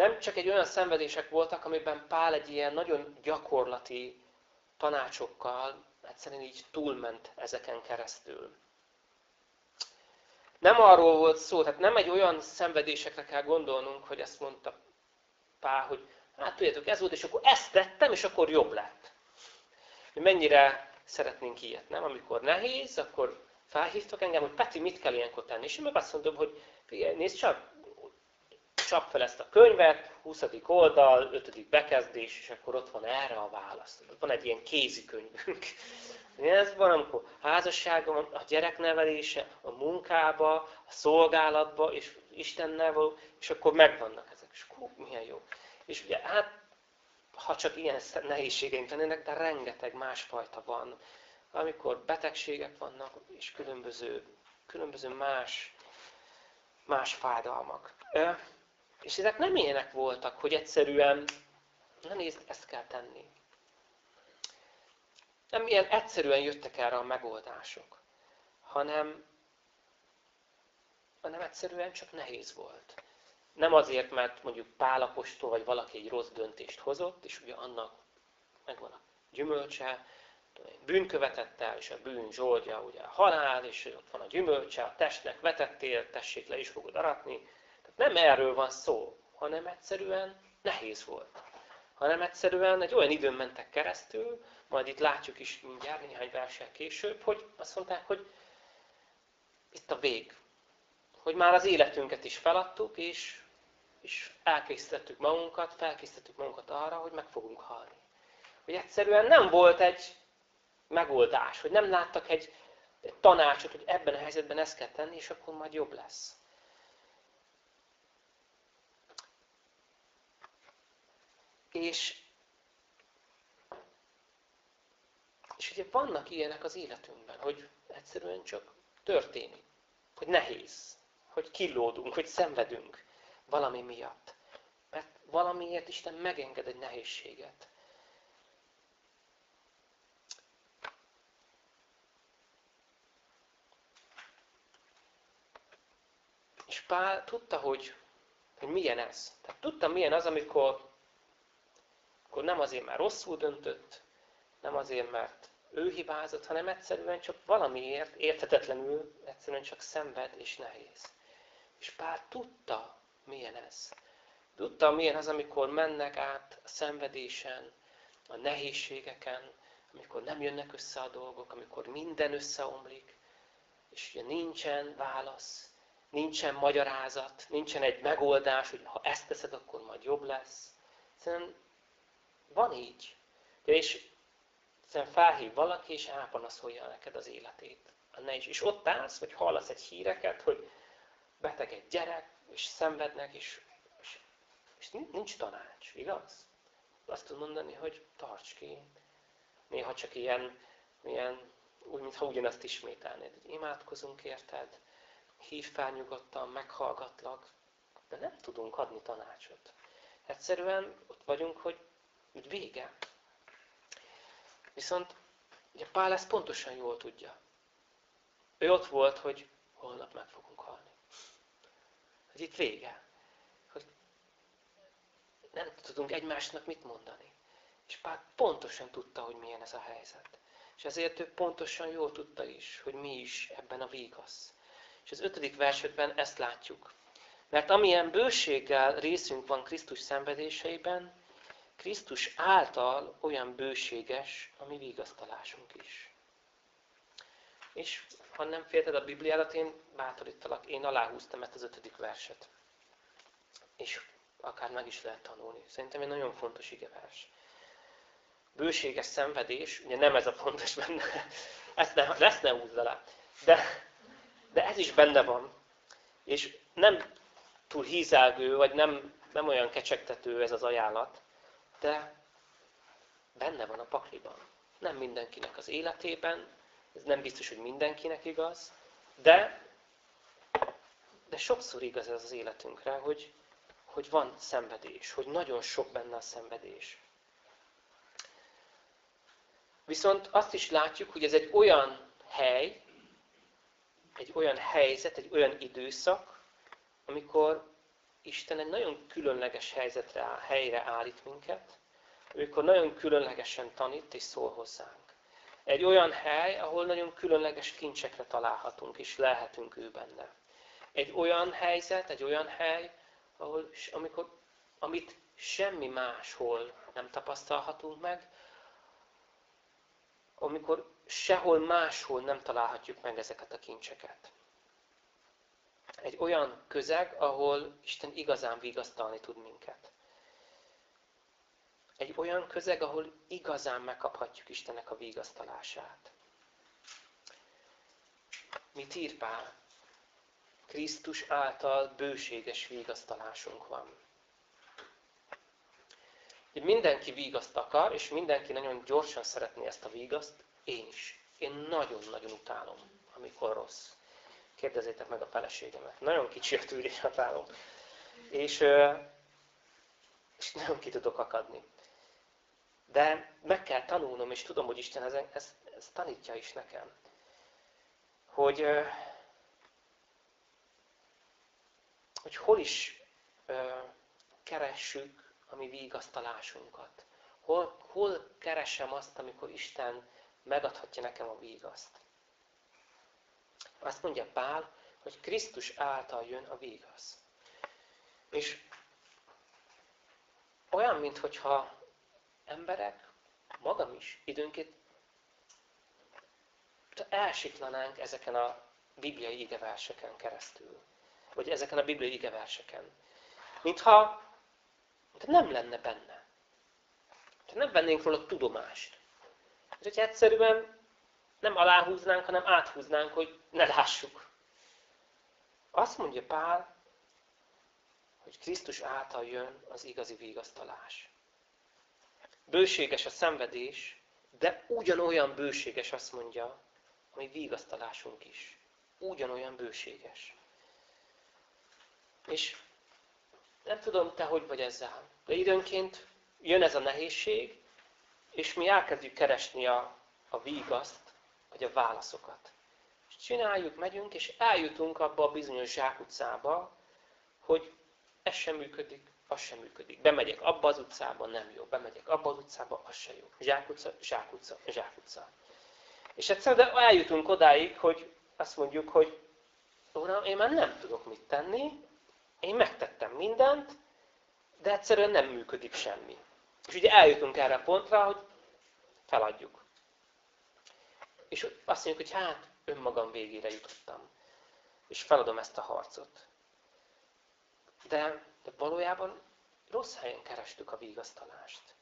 nem csak egy olyan szenvedések voltak, amiben Pál egy ilyen nagyon gyakorlati tanácsokkal egyszerűen így túlment ezeken keresztül. Nem arról volt szó, tehát nem egy olyan szenvedésekre kell gondolnunk, hogy ezt mondta Pál, hogy hát tudjátok, ez volt, és akkor ezt tettem, és akkor jobb lett. Mi mennyire szeretnénk ilyet, nem? Amikor nehéz, akkor felhívtak engem, hogy Peti, mit kell ilyenkor tenni? És én meg azt mondom, hogy nézd csak, csap fel ezt a könyvet, 20. oldal, 5. bekezdés, és akkor ott van erre a válasz. Van egy ilyen kézikönyvünk. Ez van, amikor házasságban, a gyereknevelése, a munkába, a szolgálatba, és Istennel való, és akkor megvannak ezek. És akkor milyen jó. És ugye, hát, ha csak ilyen nehézségeink lennének, de rengeteg másfajta van. Amikor betegségek vannak, és különböző, különböző más, más fájdalmak. És ezek nem ilyenek voltak, hogy egyszerűen, na nézd, ezt kell tenni. Nem ilyen egyszerűen jöttek erre a megoldások, hanem, hanem egyszerűen csak nehéz volt. Nem azért, mert mondjuk Pálapostól vagy valaki egy rossz döntést hozott, és ugye annak megvan a gyümölcse, bűnkövetett el, és a bűn zsoldja ugye a halál, és ott van a gyümölcse, a testnek vetettél, tessék le is fogod aratni, nem erről van szó, hanem egyszerűen nehéz volt. Hanem egyszerűen egy olyan időn mentek keresztül, majd itt látjuk is mindjárt néhány verseny később, hogy azt mondták, hogy itt a vég. Hogy már az életünket is feladtuk, és, és elkészítettük magunkat, felkészítettük magunkat arra, hogy meg fogunk halni. Hogy egyszerűen nem volt egy megoldás, hogy nem láttak egy, egy tanácsot, hogy ebben a helyzetben ezt kell tenni, és akkor majd jobb lesz. És, és ugye vannak ilyenek az életünkben, hogy egyszerűen csak történik, hogy nehéz, hogy kilódunk, hogy szenvedünk valami miatt. Mert valamiért Isten megenged egy nehézséget. És Pál tudta, hogy, hogy milyen ez. Tehát tudta, milyen az, amikor akkor nem azért, mert rosszul döntött, nem azért, mert ő hibázott, hanem egyszerűen csak valamiért, érthetetlenül, egyszerűen csak szenved és nehéz. És Pál tudta, milyen ez. Tudta, milyen az, amikor mennek át a szenvedésen, a nehézségeken, amikor nem jönnek össze a dolgok, amikor minden összeomlik, és ugye nincsen válasz, nincsen magyarázat, nincsen egy megoldás, hogy ha ezt teszed, akkor majd jobb lesz. Szerintem van így. És egyszerűen felhív valaki, és elpanaszolja neked az életét. Ne is. És ott állsz, vagy hallasz egy híreket, hogy beteg egy gyerek, és szenvednek, és, és, és nincs tanács, igaz? azt tud mondani, hogy tarts ki. Néha csak ilyen, ilyen úgy, mintha ugyanazt ismételnéd. Hogy imádkozunk érted, hív fel nyugodtan, meghallgatlak, de nem tudunk adni tanácsot. Egyszerűen ott vagyunk, hogy úgy vége. Viszont ugye Pál ezt pontosan jól tudja. Ő ott volt, hogy holnap meg fogunk halni. Hogy itt vége. Hogy nem tudunk egymásnak mit mondani. És Pál pontosan tudta, hogy milyen ez a helyzet. És ezért ő pontosan jól tudta is, hogy mi is ebben a vígasz. És az ötödik versetben ezt látjuk. Mert amilyen bőséggel részünk van Krisztus szenvedéseiben, Krisztus által olyan bőséges a mi vigasztalásunk is. És ha nem félted a Bibliádat, én bátorítalak, én aláhúztam ezt az ötödik verset. És akár meg is lehet tanulni. Szerintem egy nagyon fontos igevers. Bőséges szenvedés, ugye nem ez a fontos benne, ezt ne, ezt ne húzza le. De, de ez is benne van. És nem túl hízelgő, vagy nem, nem olyan kecsegtető ez az ajánlat, de benne van a pakliban. Nem mindenkinek az életében, ez nem biztos, hogy mindenkinek igaz, de, de sokszor igaz ez az életünkre, hogy, hogy van szenvedés, hogy nagyon sok benne a szenvedés. Viszont azt is látjuk, hogy ez egy olyan hely, egy olyan helyzet, egy olyan időszak, amikor Isten egy nagyon különleges helyzetre, helyre állít minket, amikor nagyon különlegesen tanít és szól hozzánk. Egy olyan hely, ahol nagyon különleges kincsekre találhatunk, és lehetünk ő benne. Egy olyan helyzet, egy olyan hely, ahol, amikor, amit semmi máshol nem tapasztalhatunk meg, amikor sehol máshol nem találhatjuk meg ezeket a kincseket. Egy olyan közeg, ahol Isten igazán vigasztalni tud minket. Egy olyan közeg, ahol igazán megkaphatjuk Istennek a vigasztalását. Mit ír Pál? Krisztus által bőséges vigasztalásunk van. Mindenki vígaszt akar, és mindenki nagyon gyorsan szeretné ezt a vígaszt, én is. Én nagyon-nagyon utálom, amikor rossz. Kérdezzétek meg a feleségemet. Nagyon kicsi a tűrés határom. És, és nagyon ki tudok akadni. De meg kell tanulnom, és tudom, hogy Isten ezt, ezt, ezt tanítja is nekem. Hogy, hogy hol is keressük a mi vigasztalásunkat. Hol, hol keresem azt, amikor Isten megadhatja nekem a vígaszt. Azt mondja Pál, hogy Krisztus által jön a vígasz. És olyan, mintha emberek, magam is időnként elsiklanánk ezeken a bibliai igeverseken keresztül. Vagy ezeken a bibliai igeverseken. Mintha, mintha nem lenne benne. Mintha nem vennénk róla tudomást. És hogyha egyszerűen nem aláhúznánk, hanem áthúznánk, hogy ne lássuk. Azt mondja Pál, hogy Krisztus által jön az igazi vigasztalás. Bőséges a szenvedés, de ugyanolyan bőséges, azt mondja, ami vigasztalásunk is. Ugyanolyan bőséges. És nem tudom, te hogy vagy ezzel, de időnként jön ez a nehézség, és mi elkezdjük keresni a, a vígaszt, vagy a válaszokat. És csináljuk, megyünk, és eljutunk abba a bizonyos zsákutcába, hogy ez sem működik, az sem működik. Bemegyek abba az utcába, nem jó. Bemegyek abba az utcába, az sem jó. Zsákutca, zsákutca, zsákutca. És egyszerűen eljutunk odáig, hogy azt mondjuk, hogy Uram, én már nem tudok mit tenni, én megtettem mindent, de egyszerűen nem működik semmi. És ugye eljutunk erre a pontra, hogy feladjuk. És azt mondjuk, hogy hát önmagam végére jutottam. És feladom ezt a harcot. De, de valójában rossz helyen kerestük a vigasztalást.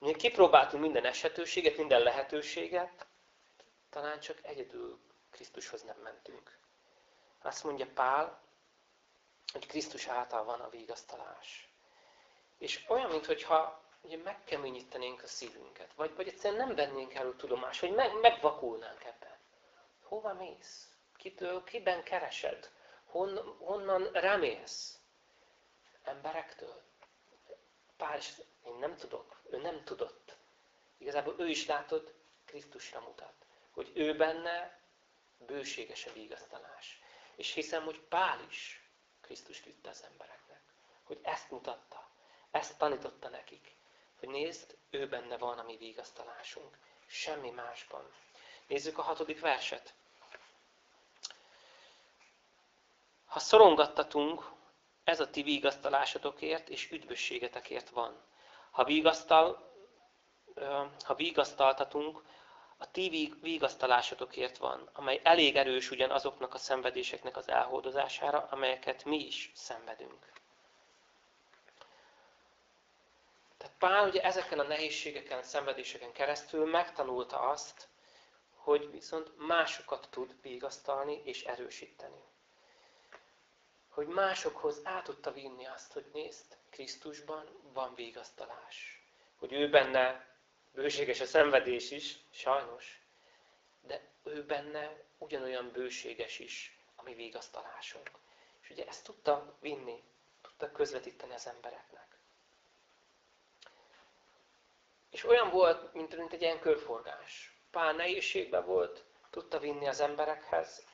Mi kipróbáltunk minden esetőséget, minden lehetőséget, talán csak egyedül Krisztushoz nem mentünk. Azt mondja Pál, hogy Krisztus által van a vigasztalás. És olyan, mintha ugye megkeményítenénk a szívünket, vagy, vagy egyszerűen nem vennénk el tudomást, hogy meg, megvakulnánk ebben. Hova mész? Kitől, kiben keresed? Hon, honnan remélsz? Emberektől? Pál én nem tudok, ő nem tudott. Igazából ő is látod, Krisztusra mutat. Hogy ő benne bőséges a vigasztalás. És hiszem, hogy Pál is Krisztus vitte az embereknek. Hogy ezt mutatta. Ezt tanította nekik. Hogy nézd, ő benne van a mi vigasztalásunk. Semmi másban. Nézzük a hatodik verset. Ha szorongattatunk, ez a ti vigasztalásotokért és üdvösségetekért van. Ha, vigasztal, ha vigasztaltatunk, a ti vigasztalásotokért van, amely elég erős ugyan azoknak a szenvedéseknek az elhordozására, amelyeket mi is szenvedünk. Tehát Pál ugye ezeken a nehézségeken, szenvedéseken keresztül megtanulta azt, hogy viszont másokat tud vigasztalni és erősíteni. Hogy másokhoz át tudta vinni azt, hogy nézd, Krisztusban van vigasztalás. Hogy ő benne bőséges a szenvedés is, sajnos, de ő benne ugyanolyan bőséges is a mi vigasztalásunk. És ugye ezt tudta vinni, tudta közvetíteni az embereknek. És olyan volt, mint, mint egy ilyen körforgás. Pál nehézségben volt, tudta vinni az emberekhez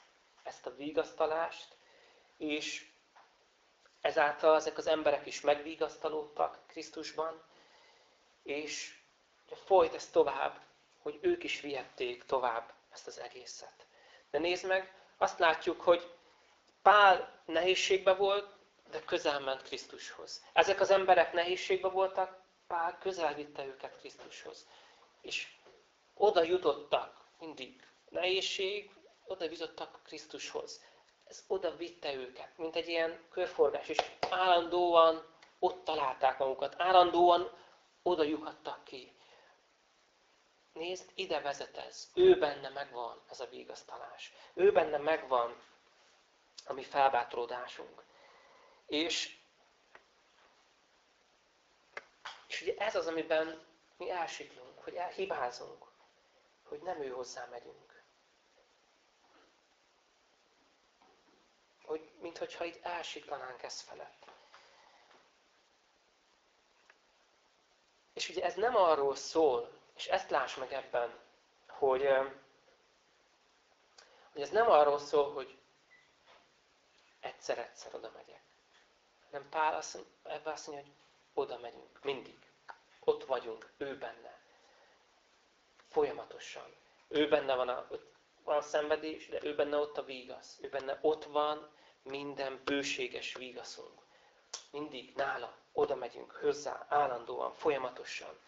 ezt a vigasztalást, és ezáltal ezek az emberek is megvigasztalódtak Krisztusban, és folyt ez tovább, hogy ők is vihették tovább ezt az egészet. De nézd meg, azt látjuk, hogy Pál nehézségbe volt, de közel ment Krisztushoz. Ezek az emberek nehézségbe voltak, Pál közel vitte őket Krisztushoz. És oda jutottak mindig. Nehézség, oda jutottak Krisztushoz. Ez oda vitte őket, mint egy ilyen körforgás, és állandóan ott találták magukat, állandóan oda lyukadtak ki. Nézd, ide vezet ez. Ő benne megvan ez a vigasztalás. Ő benne megvan a mi felbátorodásunk. És, és ugye ez az, amiben mi elsiklunk, hogy elhibázunk, hogy nem ő hozzá megyünk. Hogy, minthogyha itt elsiklanánk ezt felett. És ugye ez nem arról szól, és ezt láss meg ebben, hogy, hogy ez nem arról szól, hogy egyszer-egyszer oda megyek. Nem Pál azt mondja, ebben azt mondja, hogy oda megyünk, mindig. Ott vagyunk, ő benne. Folyamatosan. Ő benne van a, van a szenvedés, de ő benne ott a vígasz. Ő benne ott van minden bőséges vígaszunk. Mindig nála, oda megyünk hozzá, állandóan, folyamatosan.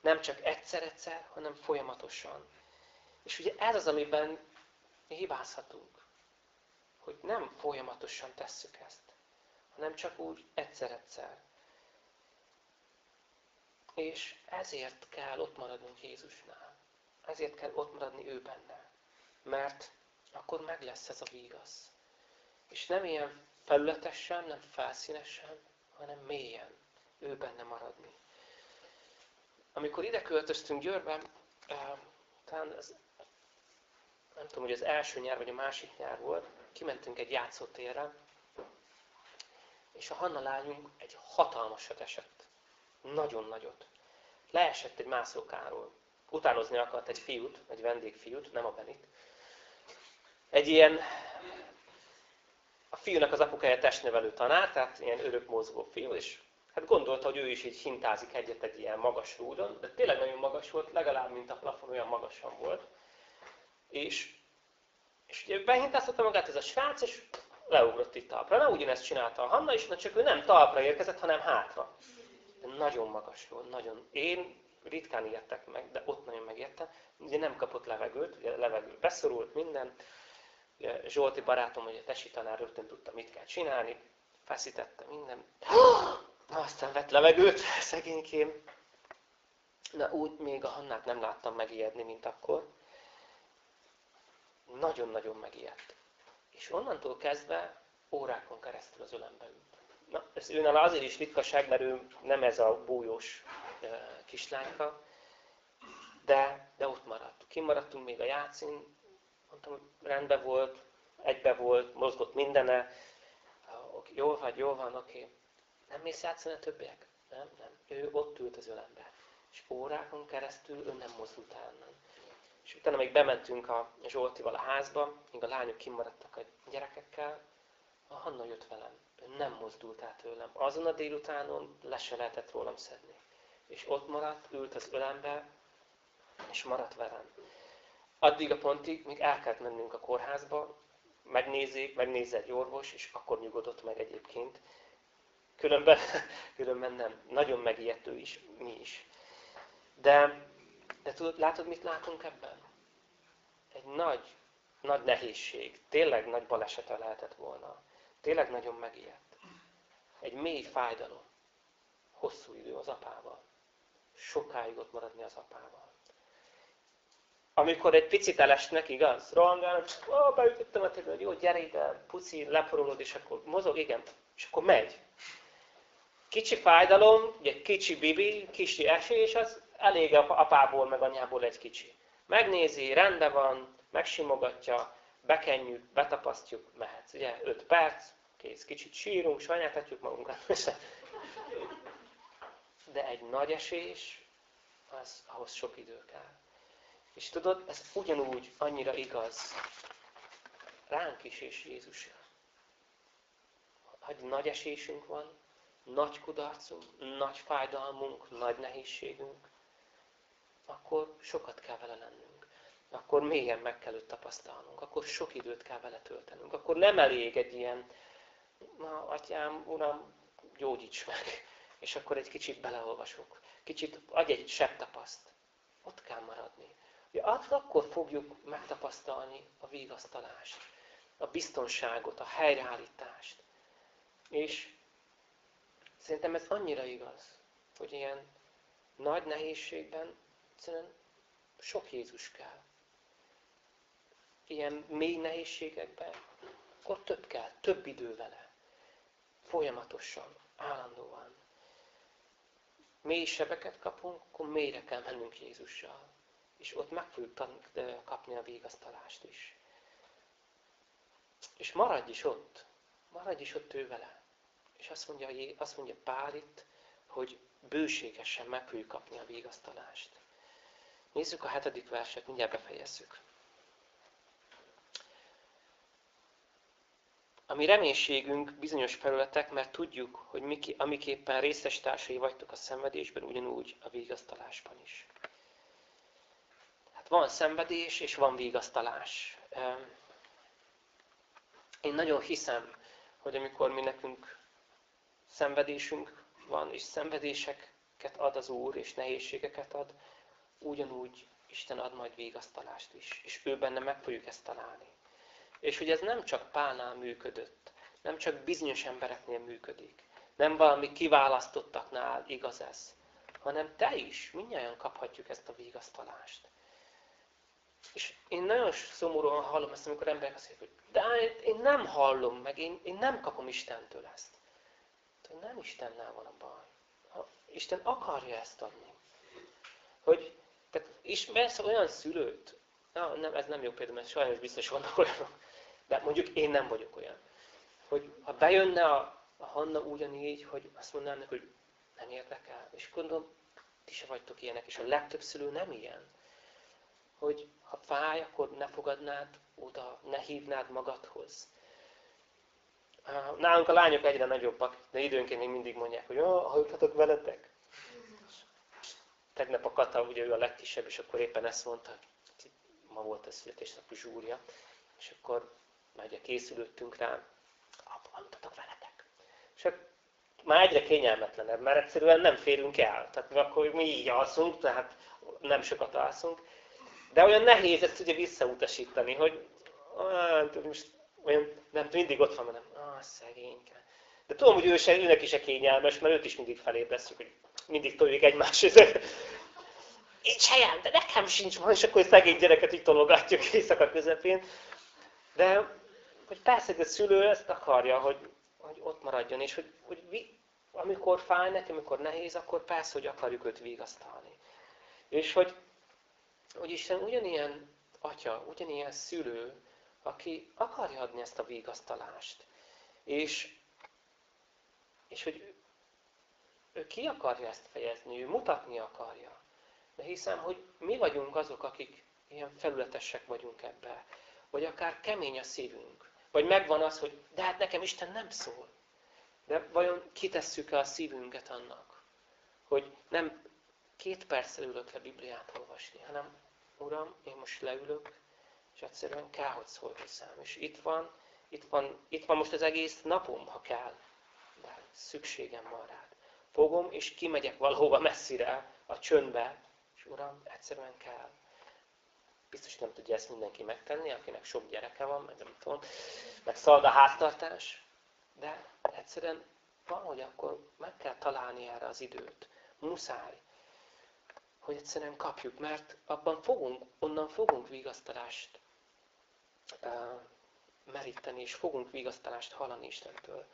Nem csak egyszer-egyszer, hanem folyamatosan. És ugye ez az, amiben hibázhatunk. Hogy nem folyamatosan tesszük ezt, hanem csak úgy egyszer-egyszer. És ezért kell ott maradnunk Jézusnál. Ezért kell ott maradni ő benne. Mert akkor meg lesz ez a vígasz. És nem ilyen felületesen, nem felszínesen, hanem mélyen ő benne maradni. Amikor ide költöztünk Győrbe, talán ez, nem tudom, hogy az első nyár vagy a másik nyár volt, kimentünk egy játszótérre, és a Hanna lányunk egy hatalmasat esett. Nagyon nagyot. Leesett egy mászókáról. Utánozni akart egy fiút, egy vendégfiút, nem a Benit. Egy ilyen, a fiúnak az apukája testnevelő tanár, tehát ilyen örökmozgó fiú, és Hát gondolta, hogy ő is így hintázik egyet egy ilyen magas rúdon, de tényleg nagyon magas volt, legalább mint a plafon olyan magasan volt. És, és ugye behintáztatta magát ez a srác, és leugrott itt talpra. Na, ugyanezt csinálta a Hanna is, csak ő nem talpra érkezett, hanem hátra. De nagyon magas volt, nagyon. Én ritkán ijedtek meg, de ott nagyon megértem. Ugye nem kapott levegőt, ugye levegő beszorult, minden. Ugye Zsolti barátom, hogy a tesi tanár rögtön tudta, mit kell csinálni. Feszítette minden. Aztán vett levegőt, szegénykém. Na úgy még a Hannát nem láttam megijedni, mint akkor. Nagyon-nagyon megijedt. És onnantól kezdve órákon keresztül az ölembe ült. Na, ez őnál azért is ritkaság, mert ő nem ez a bújós kislányka, de, de ott maradt. Kimaradtunk még a játszin, mondtam, hogy rendben volt, egybe volt, mozgott mindene, jól vagy, jól van, oké. Nem mész játszani a többiek? Nem, nem. Ő ott ült az ölembe. És órákon keresztül ő nem mozdult el. És utána még bementünk a Zsoltival a házba, míg a lányok kimaradtak a gyerekekkel, a Hanna jött velem. Ő nem mozdult át tőlem. Azon a délutánon le se lehetett rólam szedni. És ott maradt, ült az ölembe, és maradt velem. Addig a pontig, míg el kellett mennünk a kórházba, megnézik, megnézze egy orvos, és akkor nyugodott meg egyébként. Különben, különben nem. Nagyon megijedtő is, mi is. De, de tudod, látod, mit látunk ebben? Egy nagy, nagy nehézség. Tényleg nagy balesete lehetett volna. Tényleg nagyon megijedt. Egy mély fájdalom. Hosszú idő az apával. Sokáig ott maradni az apával. Amikor egy picit elesnek, igaz? Rohangálnak, ó, beütöttem a térbe, jó, gyere ide, puci, leporolod, és akkor mozog, igen, és akkor megy. Kicsi fájdalom, egy kicsi bibi, kicsi esés, az elég apából meg anyából egy kicsi. Megnézi, rendben van, megsimogatja, bekenjük, betapasztjuk, mehetsz. Ugye 5 perc, kész, kicsit sírunk, sajnáltatjuk magunkat. De egy nagy esés, az ahhoz sok idő kell. És tudod, ez ugyanúgy annyira igaz ránk is és Jézusra. Hogy nagy esésünk van, nagy kudarcunk, nagy fájdalmunk, nagy nehézségünk, akkor sokat kell vele lennünk. Akkor mélyen meg kell őt tapasztalnunk. Akkor sok időt kell vele töltenünk. Akkor nem elég egy ilyen, na, atyám, uram, gyógyíts meg. És akkor egy kicsit beleolvasok. Kicsit adj egy sebb tapaszt. Ott kell maradni. Akkor fogjuk megtapasztalni a vigasztalást, a biztonságot, a helyreállítást. És szerintem ez annyira igaz, hogy ilyen nagy nehézségben egyszerűen sok Jézus kell. Ilyen mély nehézségekben, akkor több kell, több idő vele. Folyamatosan, állandóan. Mély sebeket kapunk, akkor mélyre kell mennünk Jézussal. És ott meg fogjuk kapni a végasztalást is. És maradj is ott. Maradj is ott ő vele. És azt mondja, azt mondja Pál itt, hogy bőségesen meg fogjuk kapni a végasztalást. Nézzük a hetedik verset, mindjárt befejezzük. A mi reménységünk bizonyos felületek, mert tudjuk, hogy mi, amiképpen részes társai vagytok a szenvedésben, ugyanúgy a végasztalásban is. Hát van szenvedés, és van végasztalás. Én nagyon hiszem, hogy amikor mi nekünk szenvedésünk van, és szenvedéseket ad az Úr, és nehézségeket ad, ugyanúgy Isten ad majd végasztalást is. És ő benne meg fogjuk ezt találni. És hogy ez nem csak Pálnál működött, nem csak bizonyos embereknél működik, nem valami kiválasztottaknál igaz ez, hanem te is, mindjárt kaphatjuk ezt a vigasztalást. És én nagyon szomorúan hallom ezt, amikor emberek azt hogy de én nem hallom meg, én, én nem kapom Istentől ezt. De nem Istennel van a baj. Isten akarja ezt adni. Hogy tehát ismersz olyan szülőt, na, nem, ez nem jó példa, mert sajnos biztos vannak olyanok, de mondjuk én nem vagyok olyan, hogy ha bejönne a, a Hanna ugyanígy, hogy azt mondanának, hogy nem érdekel, és gondolom, ti se vagytok ilyenek, és a legtöbb szülő nem ilyen. Hogy ha fáj, akkor ne fogadnád oda, ne hívnád magadhoz. Nálunk a lányok egyre nagyobbak, de időnként még mindig mondják, hogy oh, hallgatok veletek tegnap a Kata, ugye ő a legkisebb, és akkor éppen ezt mondta, ma volt a születésnapi zsúrja, és akkor már ugye készülöttünk rá, apa, mutatok veletek. És akkor már egyre kényelmetlenebb, mert egyszerűen nem férünk el. Tehát akkor mi így alszunk, tehát nem sokat alszunk. De olyan nehéz ezt ugye visszautasítani, hogy ah, most olyan, nem mindig ott van, hanem ah, szegényke. De tudom, hogy ő se, őnek is a kényelmes, mert őt is mindig felébresztjük, hogy mindig toljuk egymáshoz. Nincs helyem, de nekem sincs van, és akkor szegény gyereket így tologatjuk éjszaka közepén. De hogy persze, hogy a szülő ezt akarja, hogy, hogy ott maradjon, és hogy, hogy amikor fáj neki, amikor nehéz, akkor persze, hogy akarjuk őt vigasztalni. És hogy, hogy Isten ugyanilyen atya, ugyanilyen szülő, aki akarja adni ezt a vigasztalást. És, és hogy ő ki akarja ezt fejezni, ő mutatni akarja. De hiszem, hogy mi vagyunk azok, akik ilyen felületesek vagyunk ebbe. Vagy akár kemény a szívünk. Vagy megvan az, hogy de hát nekem Isten nem szól. De vajon kitesszük-e a szívünket annak, hogy nem két perccel ülök le Bibliát olvasni, hanem Uram, én most leülök, és egyszerűen kell, hogy szólj hozzám. És itt van, itt van, itt van most az egész napom, ha kell. De szükségem van rád. Fogom, és kimegyek valahova messzire, a csöndbe, és Uram, egyszerűen kell. Biztos, hogy nem tudja ezt mindenki megtenni, akinek sok gyereke van, meg nem tudom, meg szalad háztartás. De egyszerűen valahogy akkor meg kell találni erre az időt. Muszáj hogy egyszerűen kapjuk, mert abban fogunk, onnan fogunk vigasztalást uh, meríteni, és fogunk vigasztalást hallani Istentől.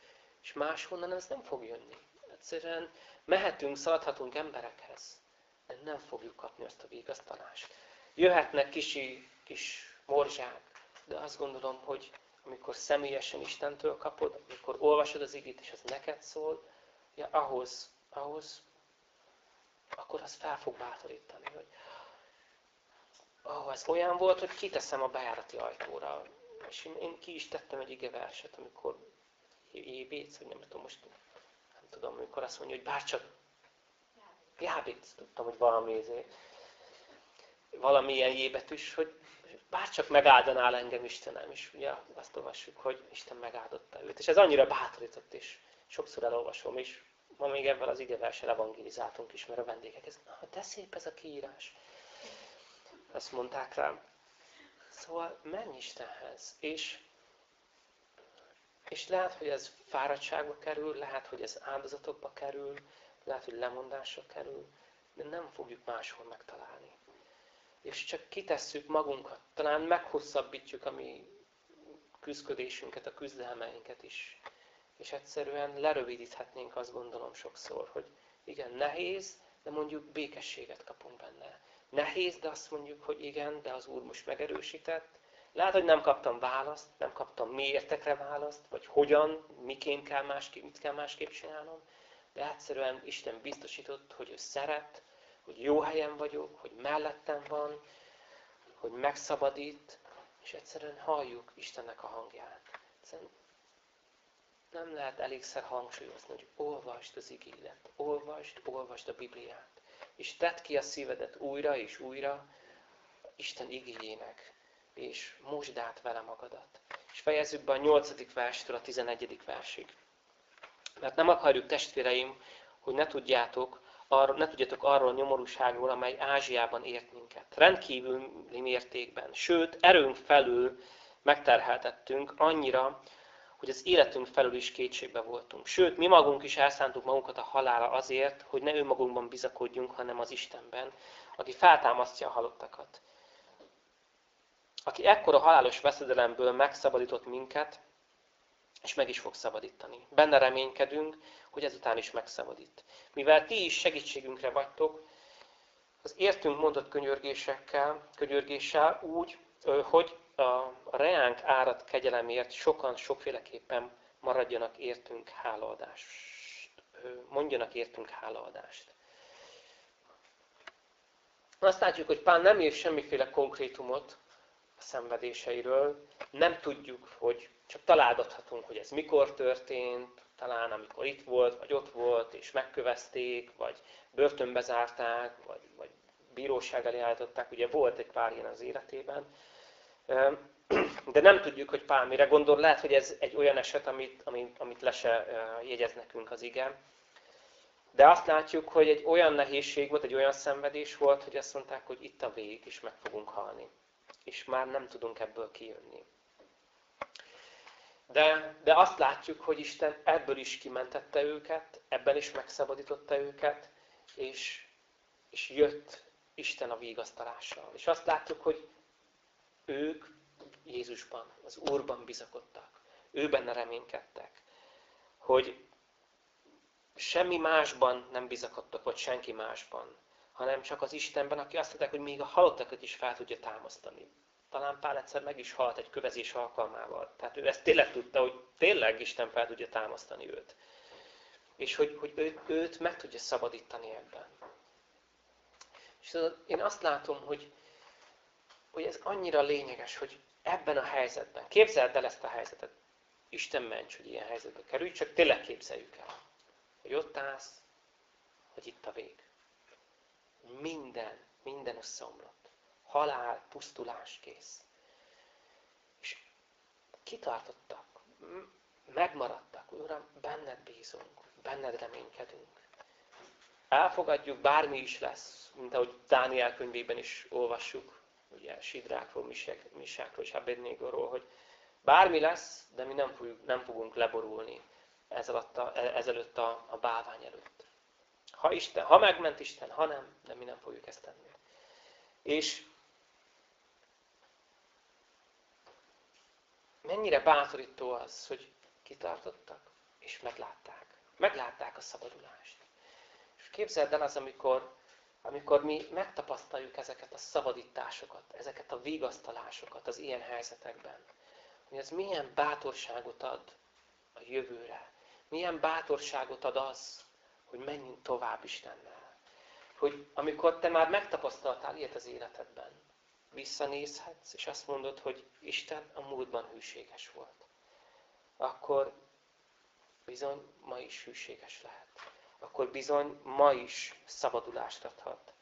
És máshonnan ez nem fog jönni. Egyszerűen mehetünk, szaladhatunk emberekhez, de nem fogjuk kapni azt a vigasztalást. Jöhetnek kisi, kis morzsák, de azt gondolom, hogy amikor személyesen Istentől kapod, amikor olvasod az igét, és ez neked szól, ja, ahhoz, ahhoz akkor az fel fog bátorítani, hogy oh, ez olyan volt, hogy kiteszem a bejárati ajtóra. És én, én ki is tettem egy igeverset, amikor Jébéc, vagy nem tudom most, nem tudom, amikor azt mondja, hogy bárcsak Jábéc, tudtam, hogy valami ezért, valamilyen jébetűs, hogy bárcsak megáldanál engem Istenem, és ugye azt olvassuk, hogy Isten megáldotta őt. És ez annyira bátorított, és sokszor elolvasom is, Ma még ebben az igeversen evangelizáltunk is, mert a vendégek, ez, na, de szép ez a kiírás. Azt mondták rám. Szóval menj Istenhez, és, és lehet, hogy ez fáradtságba kerül, lehet, hogy ez áldozatokba kerül, lehet, hogy lemondásra kerül, de nem fogjuk máshol megtalálni. És csak kitesszük magunkat, talán meghosszabbítjuk a mi küzdködésünket, a küzdelmeinket is. És egyszerűen lerövidíthetnénk azt gondolom sokszor, hogy igen, nehéz, de mondjuk békességet kapunk benne. Nehéz, de azt mondjuk, hogy igen, de az Úr most megerősített. Lehet, hogy nem kaptam választ, nem kaptam miértekre választ, vagy hogyan, miként kell másképp, mit kell másképp csinálnom, de egyszerűen Isten biztosított, hogy ő szeret, hogy jó helyen vagyok, hogy mellettem van, hogy megszabadít, és egyszerűen halljuk Istennek a hangját. Egyszerűen nem lehet elégszer hangsúlyozni, hogy olvasd az igédet, olvasd, olvasd a Bibliát, és tedd ki a szívedet újra és újra Isten igényének, és mosd át vele magadat. És fejezzük be a 8. verstől a 11. versig. Mert nem akarjuk, testvéreim, hogy ne tudjátok, arra, ne tudjátok arról a nyomorúságról, amely Ázsiában ért minket. Rendkívüli mértékben, sőt, erőnk felül megterheltettünk annyira, hogy az életünk felül is kétségbe voltunk. Sőt, mi magunk is elszántuk magunkat a halára azért, hogy ne önmagunkban bizakodjunk, hanem az Istenben, aki feltámasztja a halottakat. Aki ekkora halálos veszedelemből megszabadított minket, és meg is fog szabadítani. Benne reménykedünk, hogy ezután is megszabadít. Mivel ti is segítségünkre vagytok, az értünk mondott könyörgésekkel, könyörgéssel úgy, hogy a reánk árat kegyelemért sokan sokféleképpen maradjanak értünk hálaadást. Mondjanak értünk hálaadást. Azt látjuk, hogy Pál nem ír semmiféle konkrétumot a szenvedéseiről. Nem tudjuk, hogy csak találgathatunk, hogy ez mikor történt, talán amikor itt volt, vagy ott volt, és megkövezték, vagy börtönbe zárták, vagy, vagy bíróság elé állították. Ugye volt egy pár ilyen az életében. De nem tudjuk, hogy Pál mire gondol. Lehet, hogy ez egy olyan eset, amit, amit, amit le se jegyez nekünk az igen. De azt látjuk, hogy egy olyan nehézség volt, egy olyan szenvedés volt, hogy azt mondták, hogy itt a vég, és meg fogunk halni. És már nem tudunk ebből kijönni. De, de azt látjuk, hogy Isten ebből is kimentette őket, ebben is megszabadította őket, és, és jött Isten a vigasztalással. És azt látjuk, hogy ők Jézusban, az Úrban bizakodtak. Ő benne reménykedtek. hogy semmi másban nem bizakodtok, vagy senki másban, hanem csak az Istenben, aki azt mondta, hogy még a halottakat is fel tudja támasztani. Talán Pál egyszer meg is halt egy kövezés alkalmával. Tehát ő ezt tényleg tudta, hogy tényleg Isten fel tudja támasztani őt. És hogy, hogy őt, őt meg tudja szabadítani ebben. És én azt látom, hogy, hogy ez annyira lényeges, hogy ebben a helyzetben, képzeld el ezt a helyzetet, Isten ments, hogy ilyen helyzetbe kerülj, csak tényleg képzeljük el, hogy ott állsz, hogy itt a vég. Minden, minden összeomlott. Halál, pusztulás kész. És kitartottak, megmaradtak, Uram, benned bízunk, benned reménykedünk. Elfogadjuk, bármi is lesz, mint ahogy Dániel könyvében is olvassuk, ugye Sidrákról, Misákról és Abednégóról, hogy bármi lesz, de mi nem, fogjuk, nem fogunk leborulni ezelőtt a, ezelőtt a, a bálvány előtt. Ha, Isten, ha megment Isten, ha nem, de mi nem fogjuk ezt tenni. És mennyire bátorító az, hogy kitartottak, és meglátták. Meglátták a szabadulást. És képzeld el az, amikor, amikor mi megtapasztaljuk ezeket a szabadításokat, ezeket a vigasztalásokat az ilyen helyzetekben, hogy ez milyen bátorságot ad a jövőre. Milyen bátorságot ad az, hogy menjünk tovább Istennel. Hogy amikor te már megtapasztaltál ilyet az életedben, visszanézhetsz, és azt mondod, hogy Isten a múltban hűséges volt. Akkor bizony ma is hűséges lehet. Akkor bizony ma is szabadulást adhat.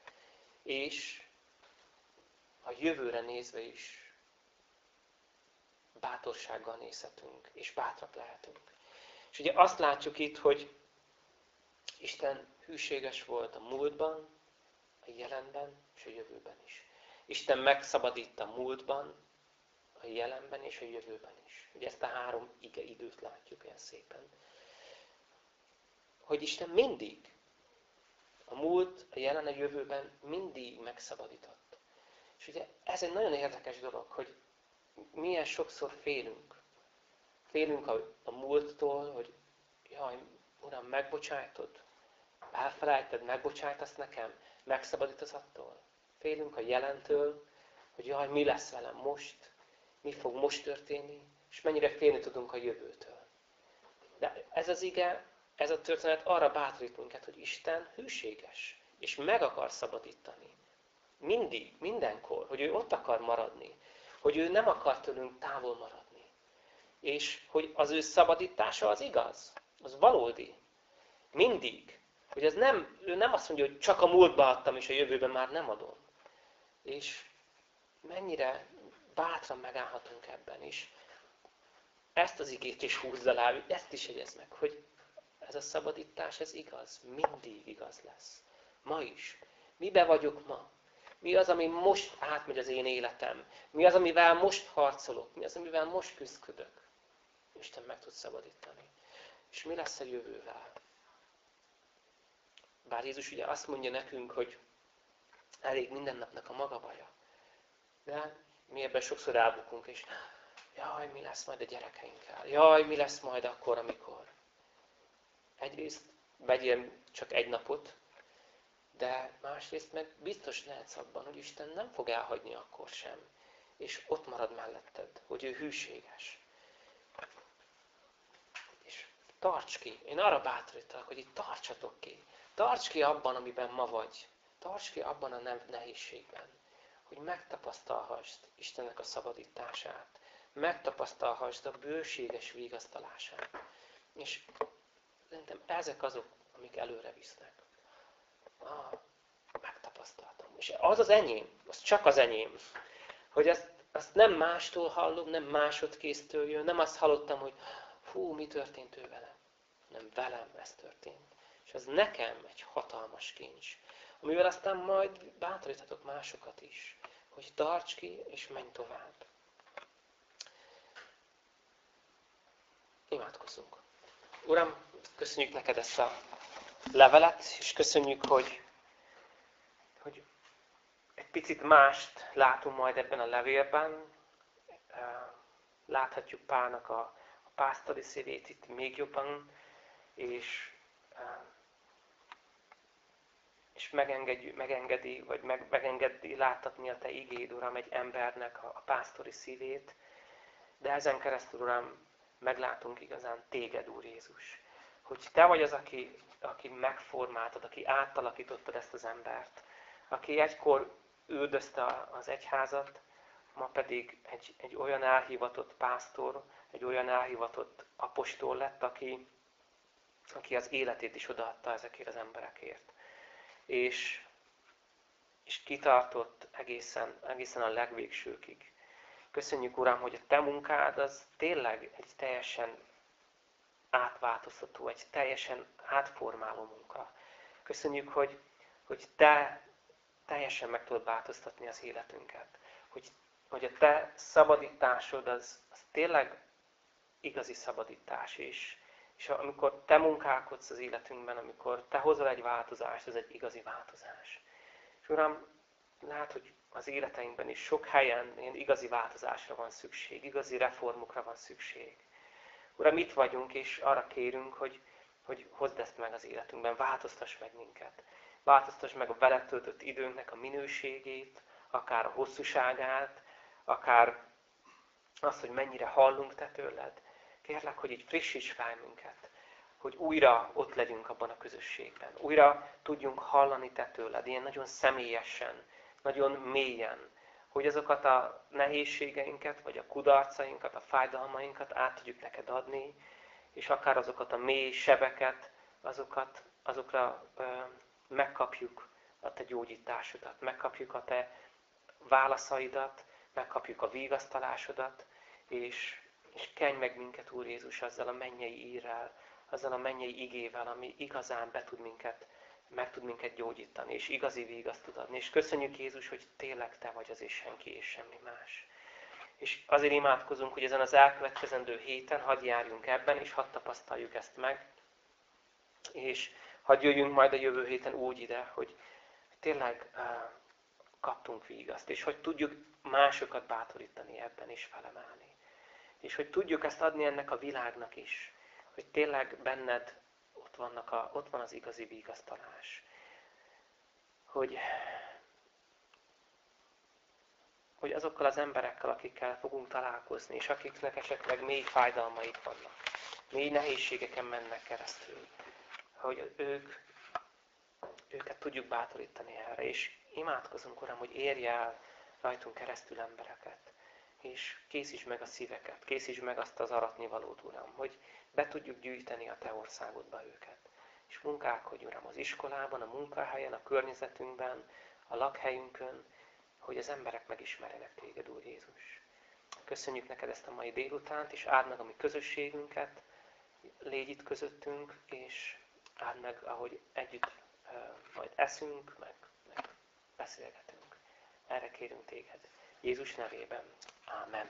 És a jövőre nézve is bátorsággal nézhetünk, és bátrak lehetünk. És ugye azt látjuk itt, hogy Isten hűséges volt a múltban, a jelenben és a jövőben is. Isten megszabadít a múltban, a jelenben és a jövőben is. Ugye ezt a három ige időt látjuk ilyen szépen. Hogy Isten mindig, a múlt, a jelen, a jövőben mindig megszabadított. És ugye ez egy nagyon érdekes dolog, hogy milyen sokszor félünk. Félünk a, a múlttól, hogy jaj, Uram, megbocsájtod? Elfelejted, megbocsájtasz nekem? Megszabadítasz attól? Félünk a jelentől, hogy jaj, mi lesz velem most? Mi fog most történni? És mennyire félni tudunk a jövőtől. De ez az ige, ez a történet arra bátorít minket, hogy Isten hűséges, és meg akar szabadítani. Mindig, mindenkor, hogy ő ott akar maradni, hogy ő nem akar tőlünk távol maradni. És hogy az ő szabadítása az igaz, az valódi. Mindig. Hogy ez nem, ő nem azt mondja, hogy csak a múltba adtam, és a jövőben már nem adom. És mennyire bátran megállhatunk ebben is. Ezt az igét is húzza le, ezt is jegyez meg, hogy ez a szabadítás, ez igaz. Mindig igaz lesz. Ma is. Mibe vagyok ma? Mi az, ami most átmegy az én életem? Mi az, amivel most harcolok? Mi az, amivel most küzdködök? Isten meg tud szabadítani. És mi lesz a jövővel? Bár Jézus ugye azt mondja nekünk, hogy elég minden napnak a maga baja. De mi ebben sokszor elbukunk, és jaj, mi lesz majd a gyerekeinkkel? Jaj, mi lesz majd akkor, amikor? Egyrészt vegyél csak egy napot, de másrészt meg biztos lehetsz abban, hogy Isten nem fog elhagyni akkor sem. És ott marad melletted, hogy ő hűséges. És tarts ki. Én arra bátorítalak, hogy itt tartsatok ki. Tarts ki abban, amiben ma vagy. Tarts ki abban a nehézségben. Hogy megtapasztalhassd Istennek a szabadítását. Megtapasztalhassd a bőséges vigasztalását. És szerintem ezek azok, amik előre visznek ah, megtapasztaltam. És az az enyém, az csak az enyém. Hogy ezt, azt nem mástól hallom, nem másodkésztől jön, nem azt hallottam, hogy hú, mi történt ő velem. Nem velem ez történt. És az nekem egy hatalmas kincs, amivel aztán majd bátoríthatok másokat is, hogy tarts ki és menj tovább. Imádkozzunk. Uram, köszönjük neked ezt a levelet, és köszönjük, hogy, hogy egy picit mást látunk majd ebben a levélben. Láthatjuk Pálnak a, a pásztori szívét itt még jobban és, és megengedi, megengedi, vagy meg, megengedi láttatni a Te igéd, Uram, egy embernek a, a pásztori szívét, de ezen keresztül, Uram, meglátunk igazán Téged, Úr Jézus. Hogy Te vagy az, aki, aki megformáltad, aki átalakítottad ezt az embert, aki egykor üldözte az egyházat, ma pedig egy, egy olyan elhivatott pásztor, egy olyan elhivatott apostol lett, aki, aki az életét is odaadta ezekért az emberekért. És, és kitartott egészen, egészen a legvégsőkig. Köszönjük, Uram, hogy a Te munkád az tényleg egy teljesen átváltoztató, egy teljesen átformáló munka. Köszönjük, hogy, hogy Te teljesen meg tudod változtatni az életünket. Hogy, hogy a Te szabadításod az, az tényleg igazi szabadítás is. És amikor Te munkálkodsz az életünkben, amikor Te hozol egy változást, ez egy igazi változás. És Uram, lát, hogy az életeinkben is sok helyen ilyen igazi változásra van szükség, igazi reformokra van szükség. Uram, itt vagyunk, és arra kérünk, hogy, hogy hozd ezt meg az életünkben, változtass meg minket. Változtass meg a veled töltött időnknek a minőségét, akár a hosszúságát, akár azt, hogy mennyire hallunk te tőled. Kérlek, hogy így frissíts fel minket, hogy újra ott legyünk abban a közösségben. Újra tudjunk hallani te tőled, ilyen nagyon személyesen, nagyon mélyen, hogy azokat a nehézségeinket, vagy a kudarcainkat, a fájdalmainkat át tudjuk neked adni, és akár azokat a mély sebeket, azokat, azokra ö, megkapjuk a te gyógyításodat, megkapjuk a te válaszaidat, megkapjuk a vigasztalásodat, és, és kenj meg minket, Úr Jézus, azzal a mennyei írrel, azzal a mennyei igével, ami igazán be tud minket meg tud minket gyógyítani, és igazi vígaszt tud adni. És köszönjük Jézus, hogy tényleg Te vagy az, és senki, és semmi más. És azért imádkozunk, hogy ezen az elkövetkezendő héten hadd járjunk ebben, és hadd tapasztaljuk ezt meg. És hadd jöjjünk majd a jövő héten úgy ide, hogy tényleg uh, kaptunk vígaszt, és hogy tudjuk másokat bátorítani ebben is felemelni. És hogy tudjuk ezt adni ennek a világnak is, hogy tényleg benned vannak a, ott van az igazi vigasztalás. Hogy, hogy azokkal az emberekkel, akikkel fogunk találkozni, és akiknek esetleg mély fájdalmaik vannak, mély nehézségeken mennek keresztül, hogy ők, őket tudjuk bátorítani erre, és imádkozunk, Uram, hogy érje el rajtunk keresztül embereket, és készíts meg a szíveket, készíts meg azt az aratnivalót, Uram, hogy be tudjuk gyűjteni a Te országodba őket. És munkálkodj, Uram, az iskolában, a munkahelyen, a környezetünkben, a lakhelyünkön, hogy az emberek megismerjenek Téged, Úr Jézus. Köszönjük neked ezt a mai délutánt, és áld meg a mi közösségünket, légy itt közöttünk, és áld meg, ahogy együtt majd eszünk, meg, meg beszélgetünk. Erre kérünk Téged. Jézus nevében. Amen.